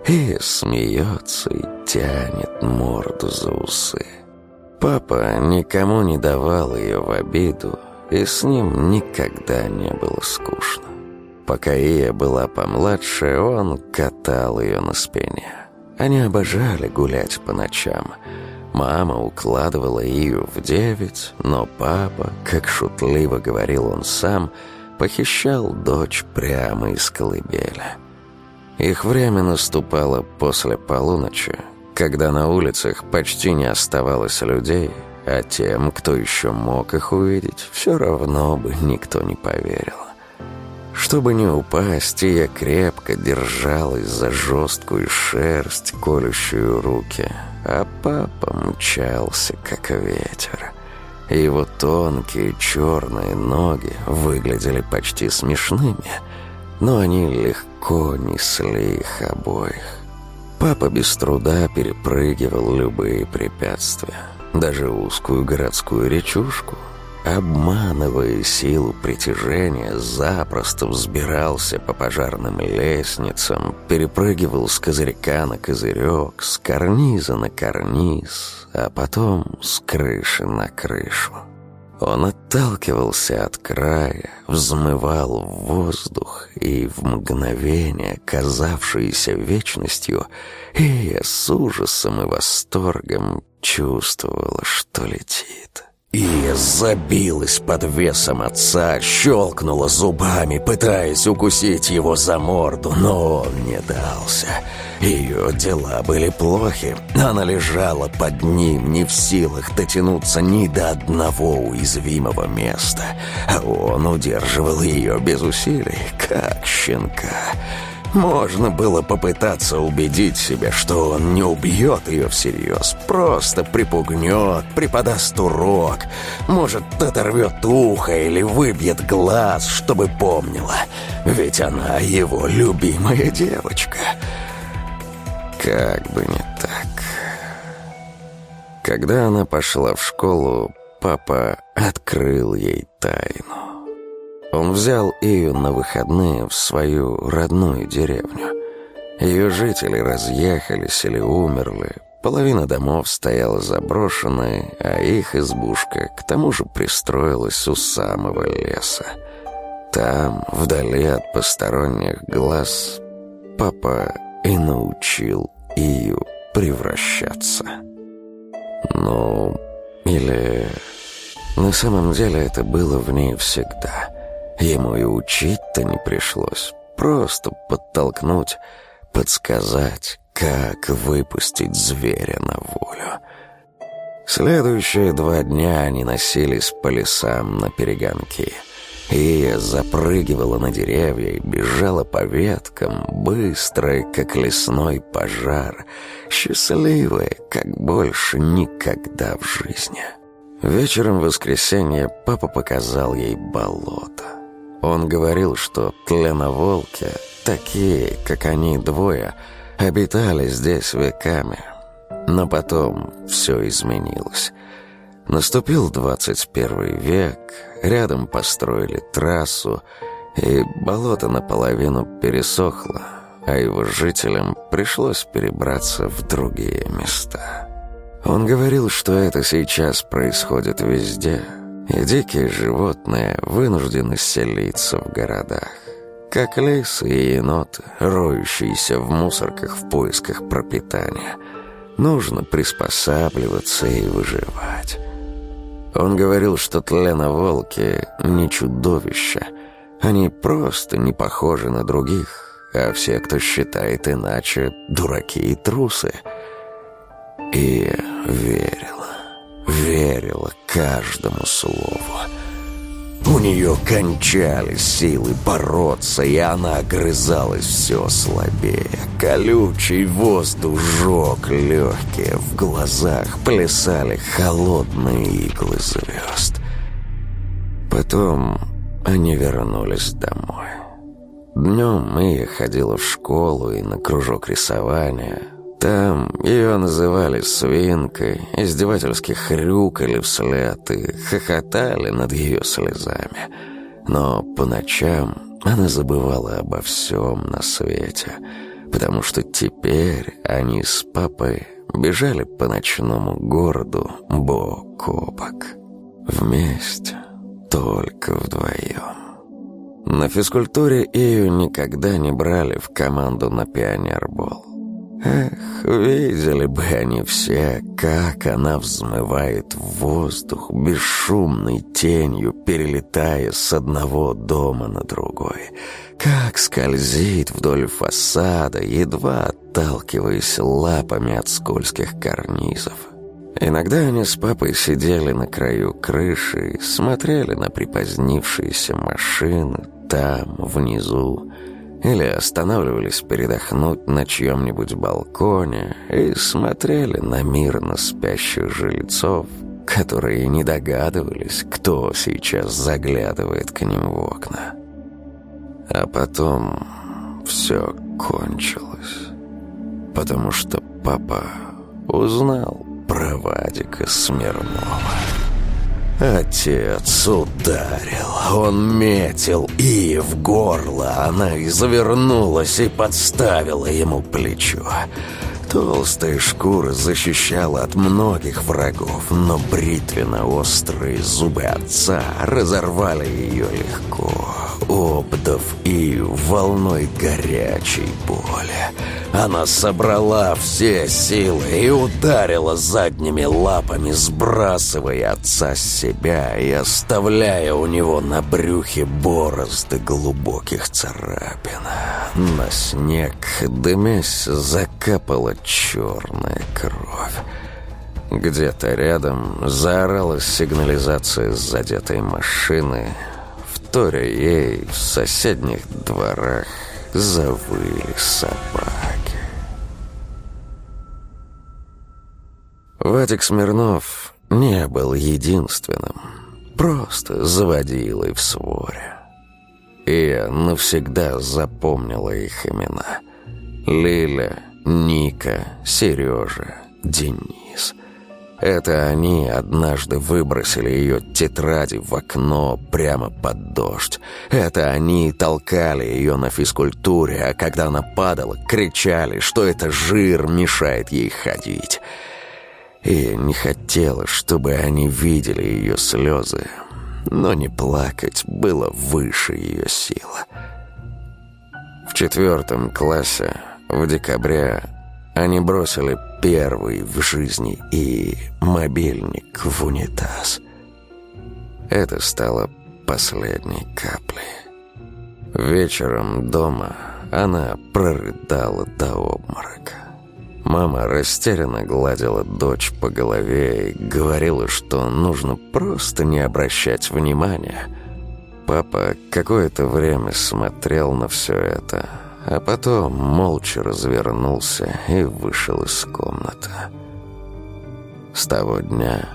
и смеется и тянет морду за усы. Папа никому не давал ее в обиду, и с ним никогда не было скучно. Пока Ия была помладше, он катал ее на спине. Они обожали гулять по ночам. Мама укладывала Ию в девять, но папа, как шутливо говорил он сам, похищал дочь прямо из колыбели. Их время наступало после полуночи, когда на улицах почти не оставалось людей, а тем, кто еще мог их увидеть, все равно бы никто не поверил. Чтобы не упасть, я крепко держалась за жесткую шерсть, колющую руки, а папа мчался, как ветер. Его тонкие черные ноги выглядели почти смешными, но они легко несли их обоих. Папа без труда перепрыгивал любые препятствия, даже узкую городскую речушку. обманывая силу притяжения, запросто взбирался по пожарным лестницам, перепрыгивал с козырька на козырек, с карниза на карниз, а потом с крыши на крышу. Он отталкивался от края, взмывал в воздух, и в мгновение, казавшееся вечностью, и с ужасом и восторгом чувствовала, что летит. И забилась под весом отца, щелкнула зубами, пытаясь укусить его за морду, но он не дался. Ее дела были плохи. Она лежала под ним, не в силах дотянуться ни до одного уязвимого места. А он удерживал ее без усилий, как щенка. Можно было попытаться убедить себя, что он не убьет ее всерьез, просто припугнет, преподаст урок, может, оторвет ухо или выбьет глаз, чтобы помнила, ведь она его любимая девочка. Как бы не так. Когда она пошла в школу, папа открыл ей тайну. Он взял ее на выходные в свою родную деревню. Ее жители разъехались или умерли, половина домов стояла заброшенной, а их избушка к тому же пристроилась у самого леса. Там, вдали от посторонних глаз, папа и научил ее превращаться. Ну, или... На самом деле это было в ней всегда — Ему и учить-то не пришлось. Просто подтолкнуть, подсказать, как выпустить зверя на волю. Следующие два дня они носились по лесам на перегонки. И запрыгивала на деревья и бежала по веткам, быстрая, как лесной пожар, счастливая, как больше никогда в жизни. Вечером в воскресенье папа показал ей болото. Он говорил, что тленоволки, такие, как они двое, обитали здесь веками. Но потом все изменилось. Наступил 21 век, рядом построили трассу, и болото наполовину пересохло, а его жителям пришлось перебраться в другие места. Он говорил, что это сейчас происходит везде – и дикие животные вынуждены селиться в городах, как лисы и еноты, роющиеся в мусорках в поисках пропитания. Нужно приспосабливаться и выживать. Он говорил, что тленоволки не чудовища, они просто не похожи на других, а все, кто считает иначе, дураки и трусы. И верила каждому слову. У нее кончались силы бороться, и она огрызалась все слабее. Колючий воздух жег легкие, в глазах плясали холодные иглы звезд. Потом они вернулись домой. Днем Мия ходила в школу и на кружок рисования – там ее называли свинкой, издевательски хрюкали вслед и хохотали над ее слезами. Но по ночам она забывала обо всем на свете, потому что теперь они с папой бежали по ночному городу бок о бок. Вместе, только вдвоем. На физкультуре ее никогда не брали в команду на пионербол. Эх, видели бы они все, как она взмывает в воздух бесшумной тенью, перелетая с одного дома на другой. Как скользит вдоль фасада, едва отталкиваясь лапами от скользких карнизов. Иногда они с папой сидели на краю крыши и смотрели на припозднившиеся машины там, внизу, или останавливались передохнуть на чьем-нибудь балконе и смотрели на мирно спящих жильцов, которые не догадывались, кто сейчас заглядывает к ним в окна. А потом все кончилось, потому что папа узнал про Вадика Смирнова. Отец ударил, он метил, и в горло она извернулась и подставила ему плечо. Толстая шкура защищала от многих врагов, но бритвенно-острые зубы отца разорвали ее легко, обдав и волной горячей боли. Она собрала все силы и ударила задними лапами, сбрасывая отца с себя и оставляя у него на брюхе борозды глубоких царапин. На снег, дымясь, закапала черная кровь. Где-то рядом заорала сигнализация задетой машины, вторя ей в соседних дворах завыли собаки. Вадик Смирнов не был единственным, просто заводилой в своре. И навсегда запомнила их имена. Лиля, Ника, Сережа, Денис. Это они однажды выбросили ее тетради в окно прямо под дождь. Это они толкали ее на физкультуре, а когда она падала, кричали, что это жир мешает ей ходить. И не хотела, чтобы они видели ее слезы, но не плакать было выше ее силы. В четвертом классе, в декабре, они бросили первый в жизни и мобильник в унитаз. Это стало последней каплей. Вечером дома она прорыдала до обморока. Мама растерянно гладила дочь по голове и говорила, что нужно просто не обращать внимания. Папа какое-то время смотрел на все это, а потом молча развернулся и вышел из комнаты. С того дня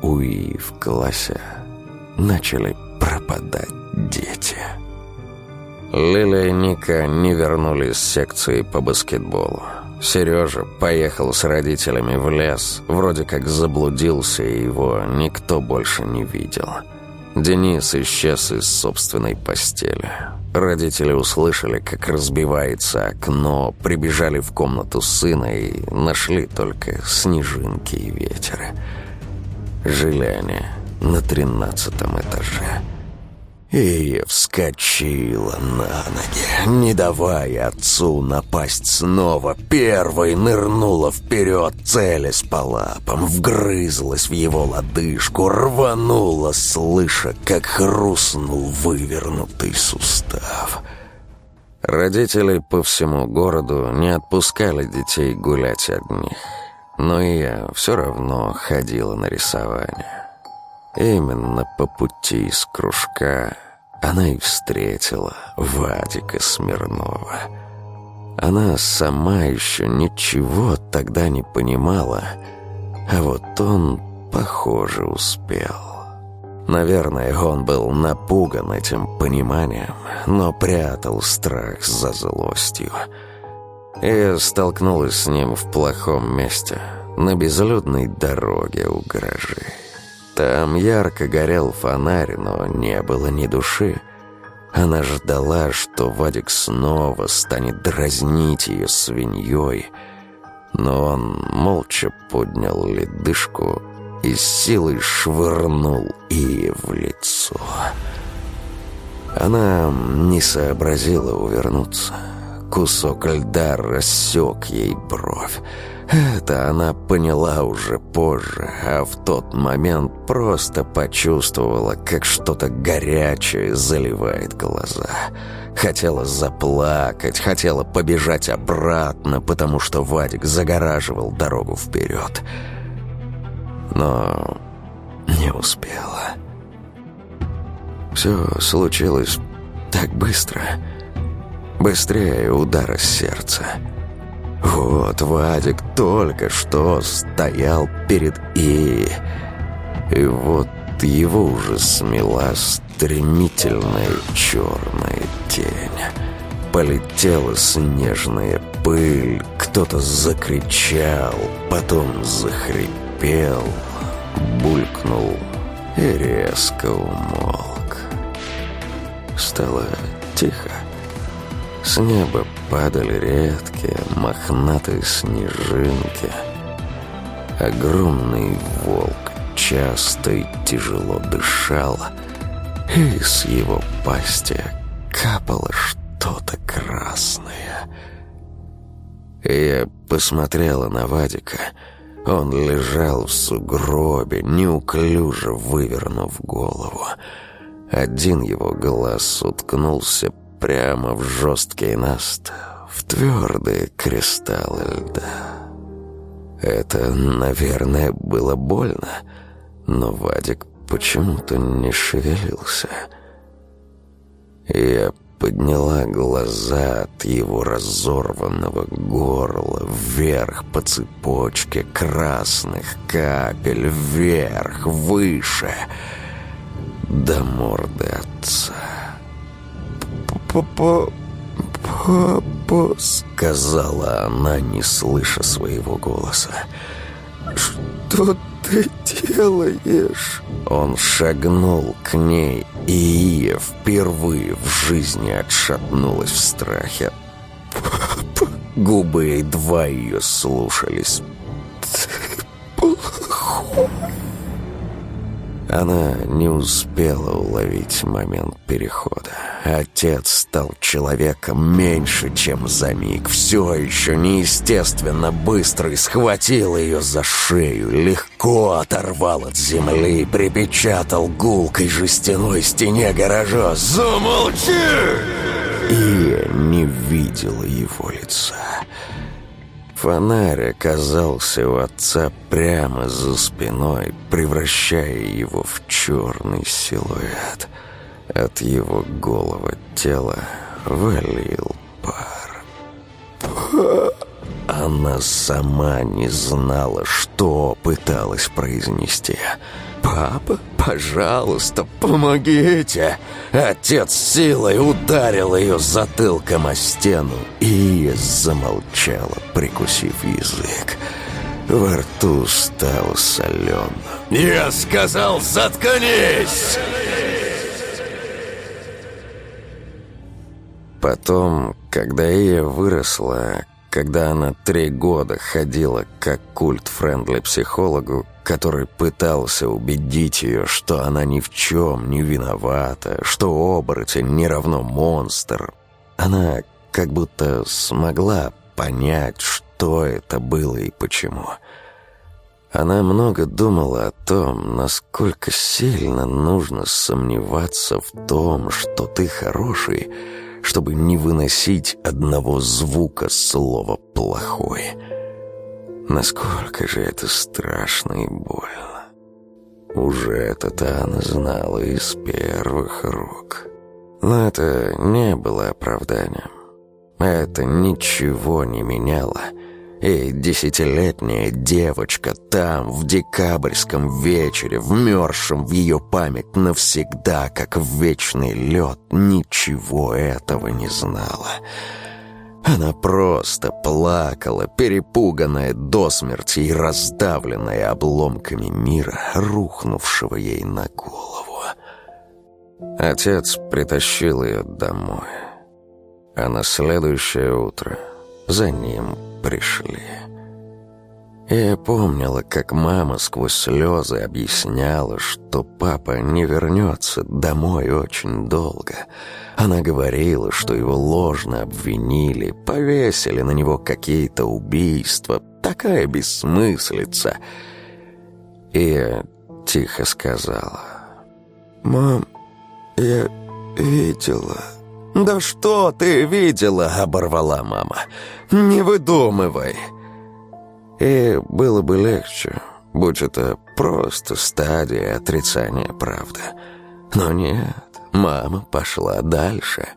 Уи в классе начали пропадать дети. Лиля и Ника не вернулись с секции по баскетболу. Сережа поехал с родителями в лес, вроде как заблудился, и его никто больше не видел. Денис исчез из собственной постели. Родители услышали, как разбивается окно, прибежали в комнату сына и нашли только снежинки и ветер. Жили они на тринадцатом этаже. И вскочила на ноги, не давая отцу напасть снова. Первой нырнула вперед, целясь по лапам, вгрызлась в его лодыжку, рванула, слыша, как хрустнул вывернутый сустав. Родители по всему городу не отпускали детей гулять одних, но и я все равно ходила на рисование. Именно по пути из кружка она и встретила Вадика Смирнова. Она сама еще ничего тогда не понимала, а вот он, похоже, успел. Наверное, он был напуган этим пониманием, но прятал страх за злостью. И столкнулась с ним в плохом месте, на безлюдной дороге у гаражей. Там ярко горел фонарь, но не было ни души. Она ждала, что Вадик снова станет дразнить ее свиньей, но он молча поднял ледышку и силой швырнул ей в лицо. Она не сообразила увернуться. Кусок льда рассек ей бровь. Это она поняла уже позже, а в тот момент просто почувствовала, как что-то горячее заливает глаза. Хотела заплакать, хотела побежать обратно, потому что Вадик загораживал дорогу вперед. Но не успела. Все случилось так быстро. Быстрее удара сердца. Вот Вадик только что стоял перед И. И вот его уже смела стремительная черная тень. Полетела снежная пыль, кто-то закричал, потом захрипел, булькнул и резко умолк. Стало тихо. С неба падали редкие, мохнатые снежинки. Огромный волк часто и тяжело дышал, и с его пасти капало что-то красное. Я посмотрела на Вадика. Он лежал в сугробе, неуклюже вывернув голову. Один его глаз уткнулся прямо в жесткий наст, в твердые кристаллы льда. Это, наверное, было больно, но Вадик почему-то не шевелился. Я подняла глаза от его разорванного горла вверх по цепочке красных капель, вверх, выше, до морды отца. «Папа, папа», — сказала она, не слыша своего голоса. «Что ты делаешь?» Он шагнул к ней, и Ия впервые в жизни отшатнулась в страхе. «Папа!» Губы едва ее слушались. «Ты плохой!» Она не успела уловить момент перехода. Отец стал человеком меньше, чем за миг. Все еще неестественно быстро и схватил ее за шею, легко оторвал от земли, припечатал гулкой жестяной стене гаража. «Замолчи!» И не видела его лица. Фонарь оказался у отца прямо за спиной, превращая его в черный силуэт. От его голого тела валил пар. Она сама не знала, что пыталась произнести. «Папа, пожалуйста, помогите!» Отец силой ударил ее затылком о стену и замолчала, прикусив язык. Во рту стало солено. «Я сказал, заткнись!» Потом, когда Ия выросла, когда она три года ходила как культ-френдли психологу, который пытался убедить ее, что она ни в чем не виновата, что оборотень не равно монстр, она как будто смогла понять, что это было и почему. Она много думала о том, насколько сильно нужно сомневаться в том, что ты хороший, чтобы не выносить одного звука слова «плохой». Насколько же это страшно и больно. Уже это-то она знала из первых рук. Но это не было оправданием. Это ничего не меняло. И десятилетняя девочка там, в декабрьском вечере, вмерзшем в ее память навсегда, как в вечный лед, ничего этого не знала. Она просто плакала, перепуганная до смерти и раздавленная обломками мира, рухнувшего ей на голову. Отец притащил ее домой, а на следующее утро за ним пришли. Я помнила, как мама сквозь слезы объясняла, что папа не вернется домой очень долго. Она говорила, что его ложно обвинили, повесили на него какие-то убийства. Такая бессмыслица. И тихо сказала. «Мам, я видела...» «Да что ты видела?» — оборвала мама. «Не выдумывай!» И было бы легче, будь это просто стадия отрицания правды. Но нет, мама пошла дальше.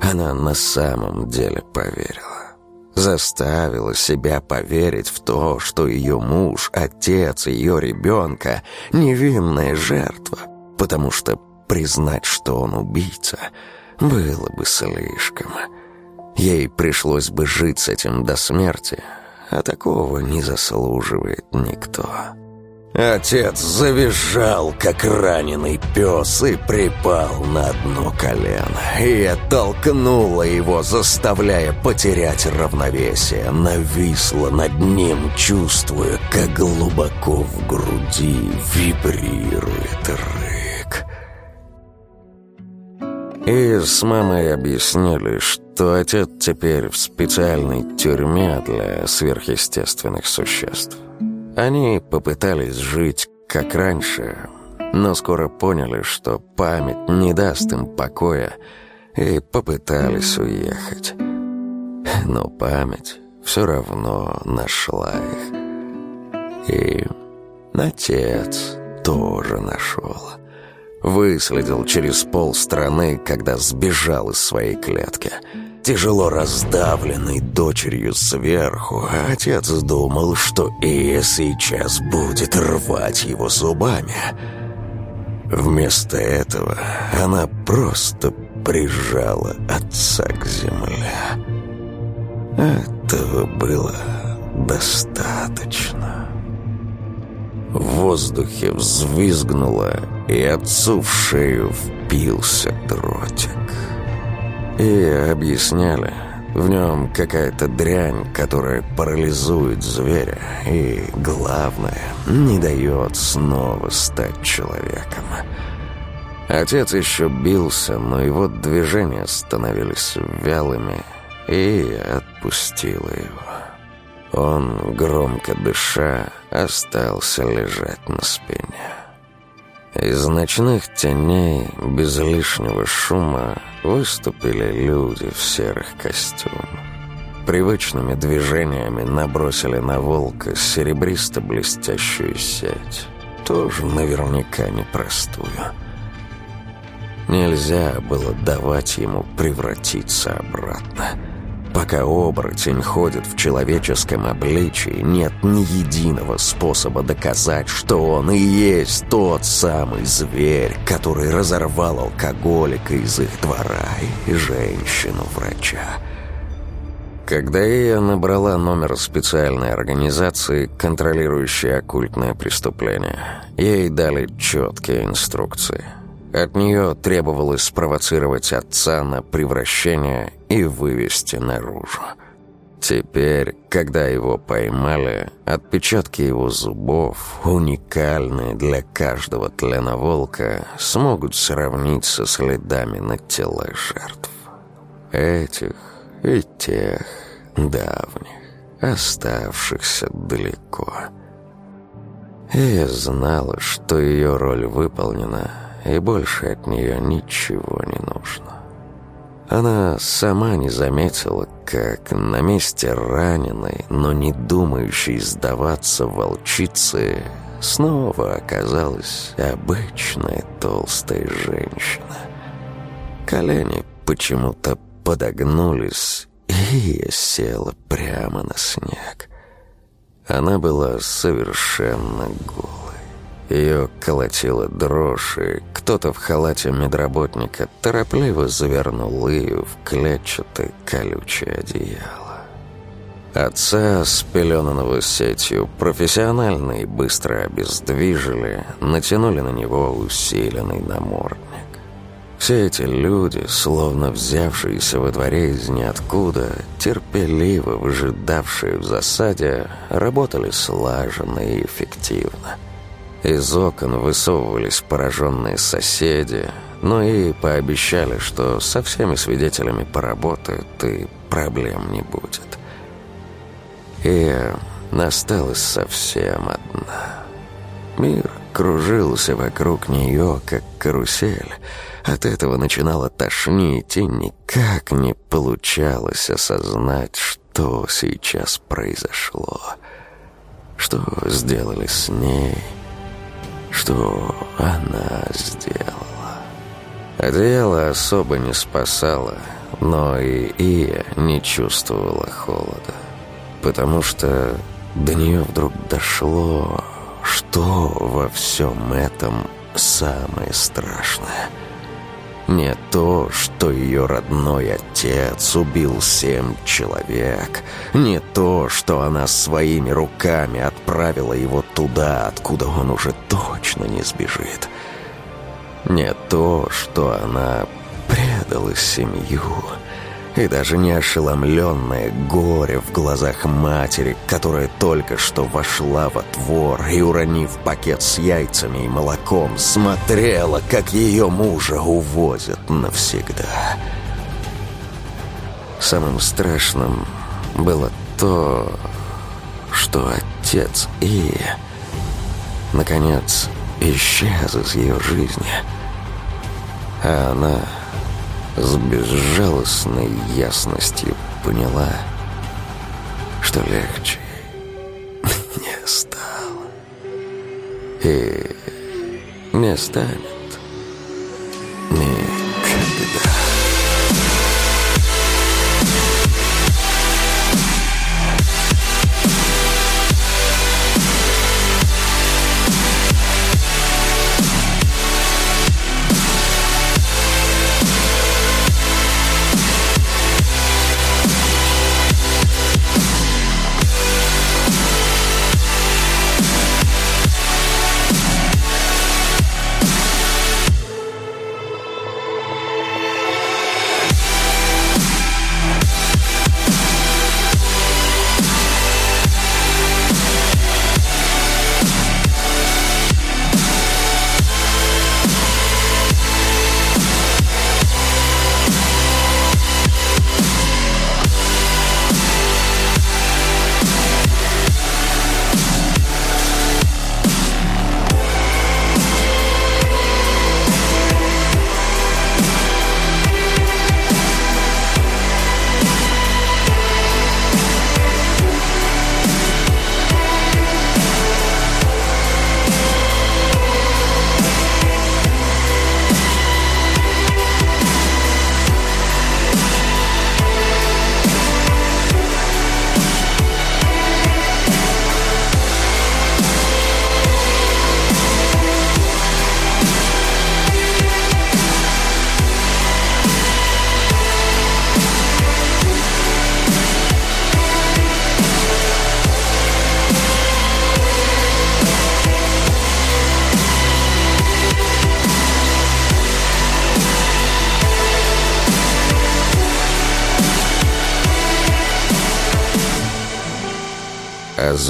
Она на самом деле поверила. Заставила себя поверить в то, что ее муж, отец ее ребенка — невинная жертва, потому что признать, что он убийца, было бы слишком. Ей пришлось бы жить с этим до смерти — а такого не заслуживает никто. Отец завизжал, как раненый пес, и припал на одно колено. И оттолкнула его, заставляя потерять равновесие. Нависла над ним, чувствуя, как глубоко в груди вибрирует рык. И с мамой объяснили, что отец теперь в специальной тюрьме для сверхъестественных существ. Они попытались жить как раньше, но скоро поняли, что память не даст им покоя, и попытались уехать. Но память все равно нашла их. И отец тоже нашел. Выследил через полстраны, когда сбежал из своей клетки — Тяжело раздавленный дочерью сверху, отец думал, что Ия сейчас будет рвать его зубами. Вместо этого она просто прижала отца к земле. Этого было достаточно. В воздухе взвизгнуло, и отцу в шею впился дротик. И объясняли, в нем какая-то дрянь, которая парализует зверя и, главное, не дает снова стать человеком. Отец еще бился, но его движения становились вялыми, и отпустила его. Он, громко дыша, остался лежать на спине. Из ночных теней, без лишнего шума, выступили люди в серых костюмах. Привычными движениями набросили на волка серебристо-блестящую сеть. Тоже наверняка непростую. Нельзя было давать ему превратиться обратно. Пока оборотень ходит в человеческом обличии, нет ни единого способа доказать, что он и есть тот самый зверь, который разорвал алкоголика из их двора и женщину-врача. Когда я набрала номер специальной организации, контролирующей оккультное преступление, ей дали четкие инструкции – от нее требовалось спровоцировать отца на превращение и вывести наружу. Теперь, когда его поймали, отпечатки его зубов, уникальные для каждого тленоволка, смогут сравниться со следами на тела жертв. Этих и тех давних, оставшихся далеко. И я знала, что ее роль выполнена — и больше от нее ничего не нужно. Она сама не заметила, как на месте раненой, но не думающей сдаваться волчицы, снова оказалась обычная толстая женщина. Колени почему-то подогнулись, и села прямо на снег. Она была совершенно голой. Ее колотила дрожь, и кто-то в халате медработника торопливо завернул ее в клетчатое колючее одеяло. Отца, спеленанного сетью, профессионально и быстро обездвижили, натянули на него усиленный намордник. Все эти люди, словно взявшиеся во дворе из ниоткуда, терпеливо выжидавшие в засаде, работали слаженно и эффективно – из окон высовывались пораженные соседи, но и пообещали, что со всеми свидетелями поработают и проблем не будет. И осталась совсем одна. Мир кружился вокруг нее, как карусель. От этого начинало тошнить, и никак не получалось осознать, что сейчас произошло. Что сделали с ней что она сделала. Одеяло особо не спасало, но и Ия не чувствовала холода, потому что до нее вдруг дошло, что во всем этом самое страшное – не то, что ее родной отец убил семь человек. Не то, что она своими руками отправила его туда, откуда он уже точно не сбежит. Не то, что она предала семью, и даже не ошеломленное горе в глазах матери, которая только что вошла во двор и, уронив пакет с яйцами и молоком, смотрела, как ее мужа увозят навсегда. Самым страшным было то, что отец И, наконец, исчез из ее жизни, а она с безжалостной ясностью поняла, что легче не стало и не станет никогда.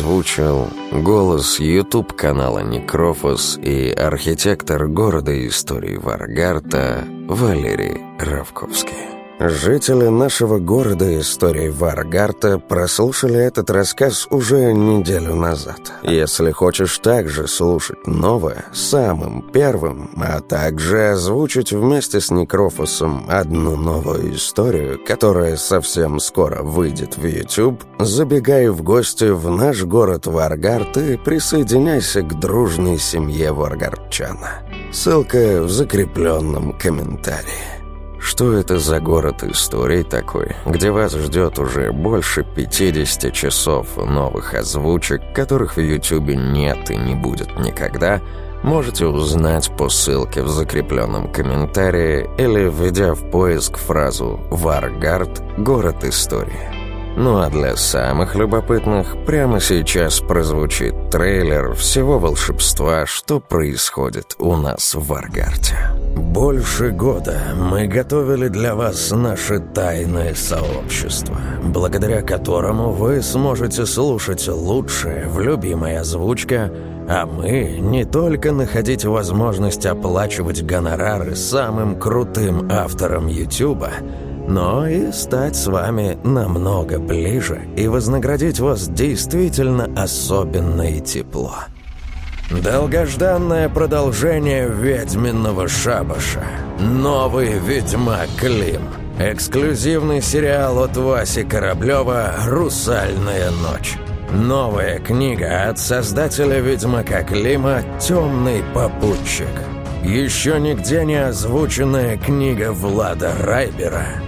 Озвучил голос YouTube-канала Некрофос и архитектор города истории Варгарта Валерий Равковский. Жители нашего города истории Варгарта прослушали этот рассказ уже неделю назад. Если хочешь также слушать новое, самым первым, а также озвучить вместе с Некрофосом одну новую историю, которая совсем скоро выйдет в YouTube, забегай в гости в наш город Варгарт и присоединяйся к дружной семье Варгартчан. Ссылка в закрепленном комментарии. Что это за город историй такой, где вас ждет уже больше 50 часов новых озвучек, которых в Ютубе нет и не будет никогда, можете узнать по ссылке в закрепленном комментарии или введя в поиск фразу «Варгарт. Город истории». Ну а для самых любопытных прямо сейчас прозвучит трейлер всего волшебства, что происходит у нас в Варгарте. Больше года мы готовили для вас наше тайное сообщество, благодаря которому вы сможете слушать лучшее в любимой озвучке, а мы не только находить возможность оплачивать гонорары самым крутым авторам Ютуба, но и стать с вами намного ближе и вознаградить вас действительно особенно и тепло. Долгожданное продолжение «Ведьминого шабаша». Новый «Ведьмак Клим». Эксклюзивный сериал от Васи Кораблева «Русальная ночь». Новая книга от создателя «Ведьмака Клима» «Темный попутчик». Еще нигде не озвученная книга Влада Райбера –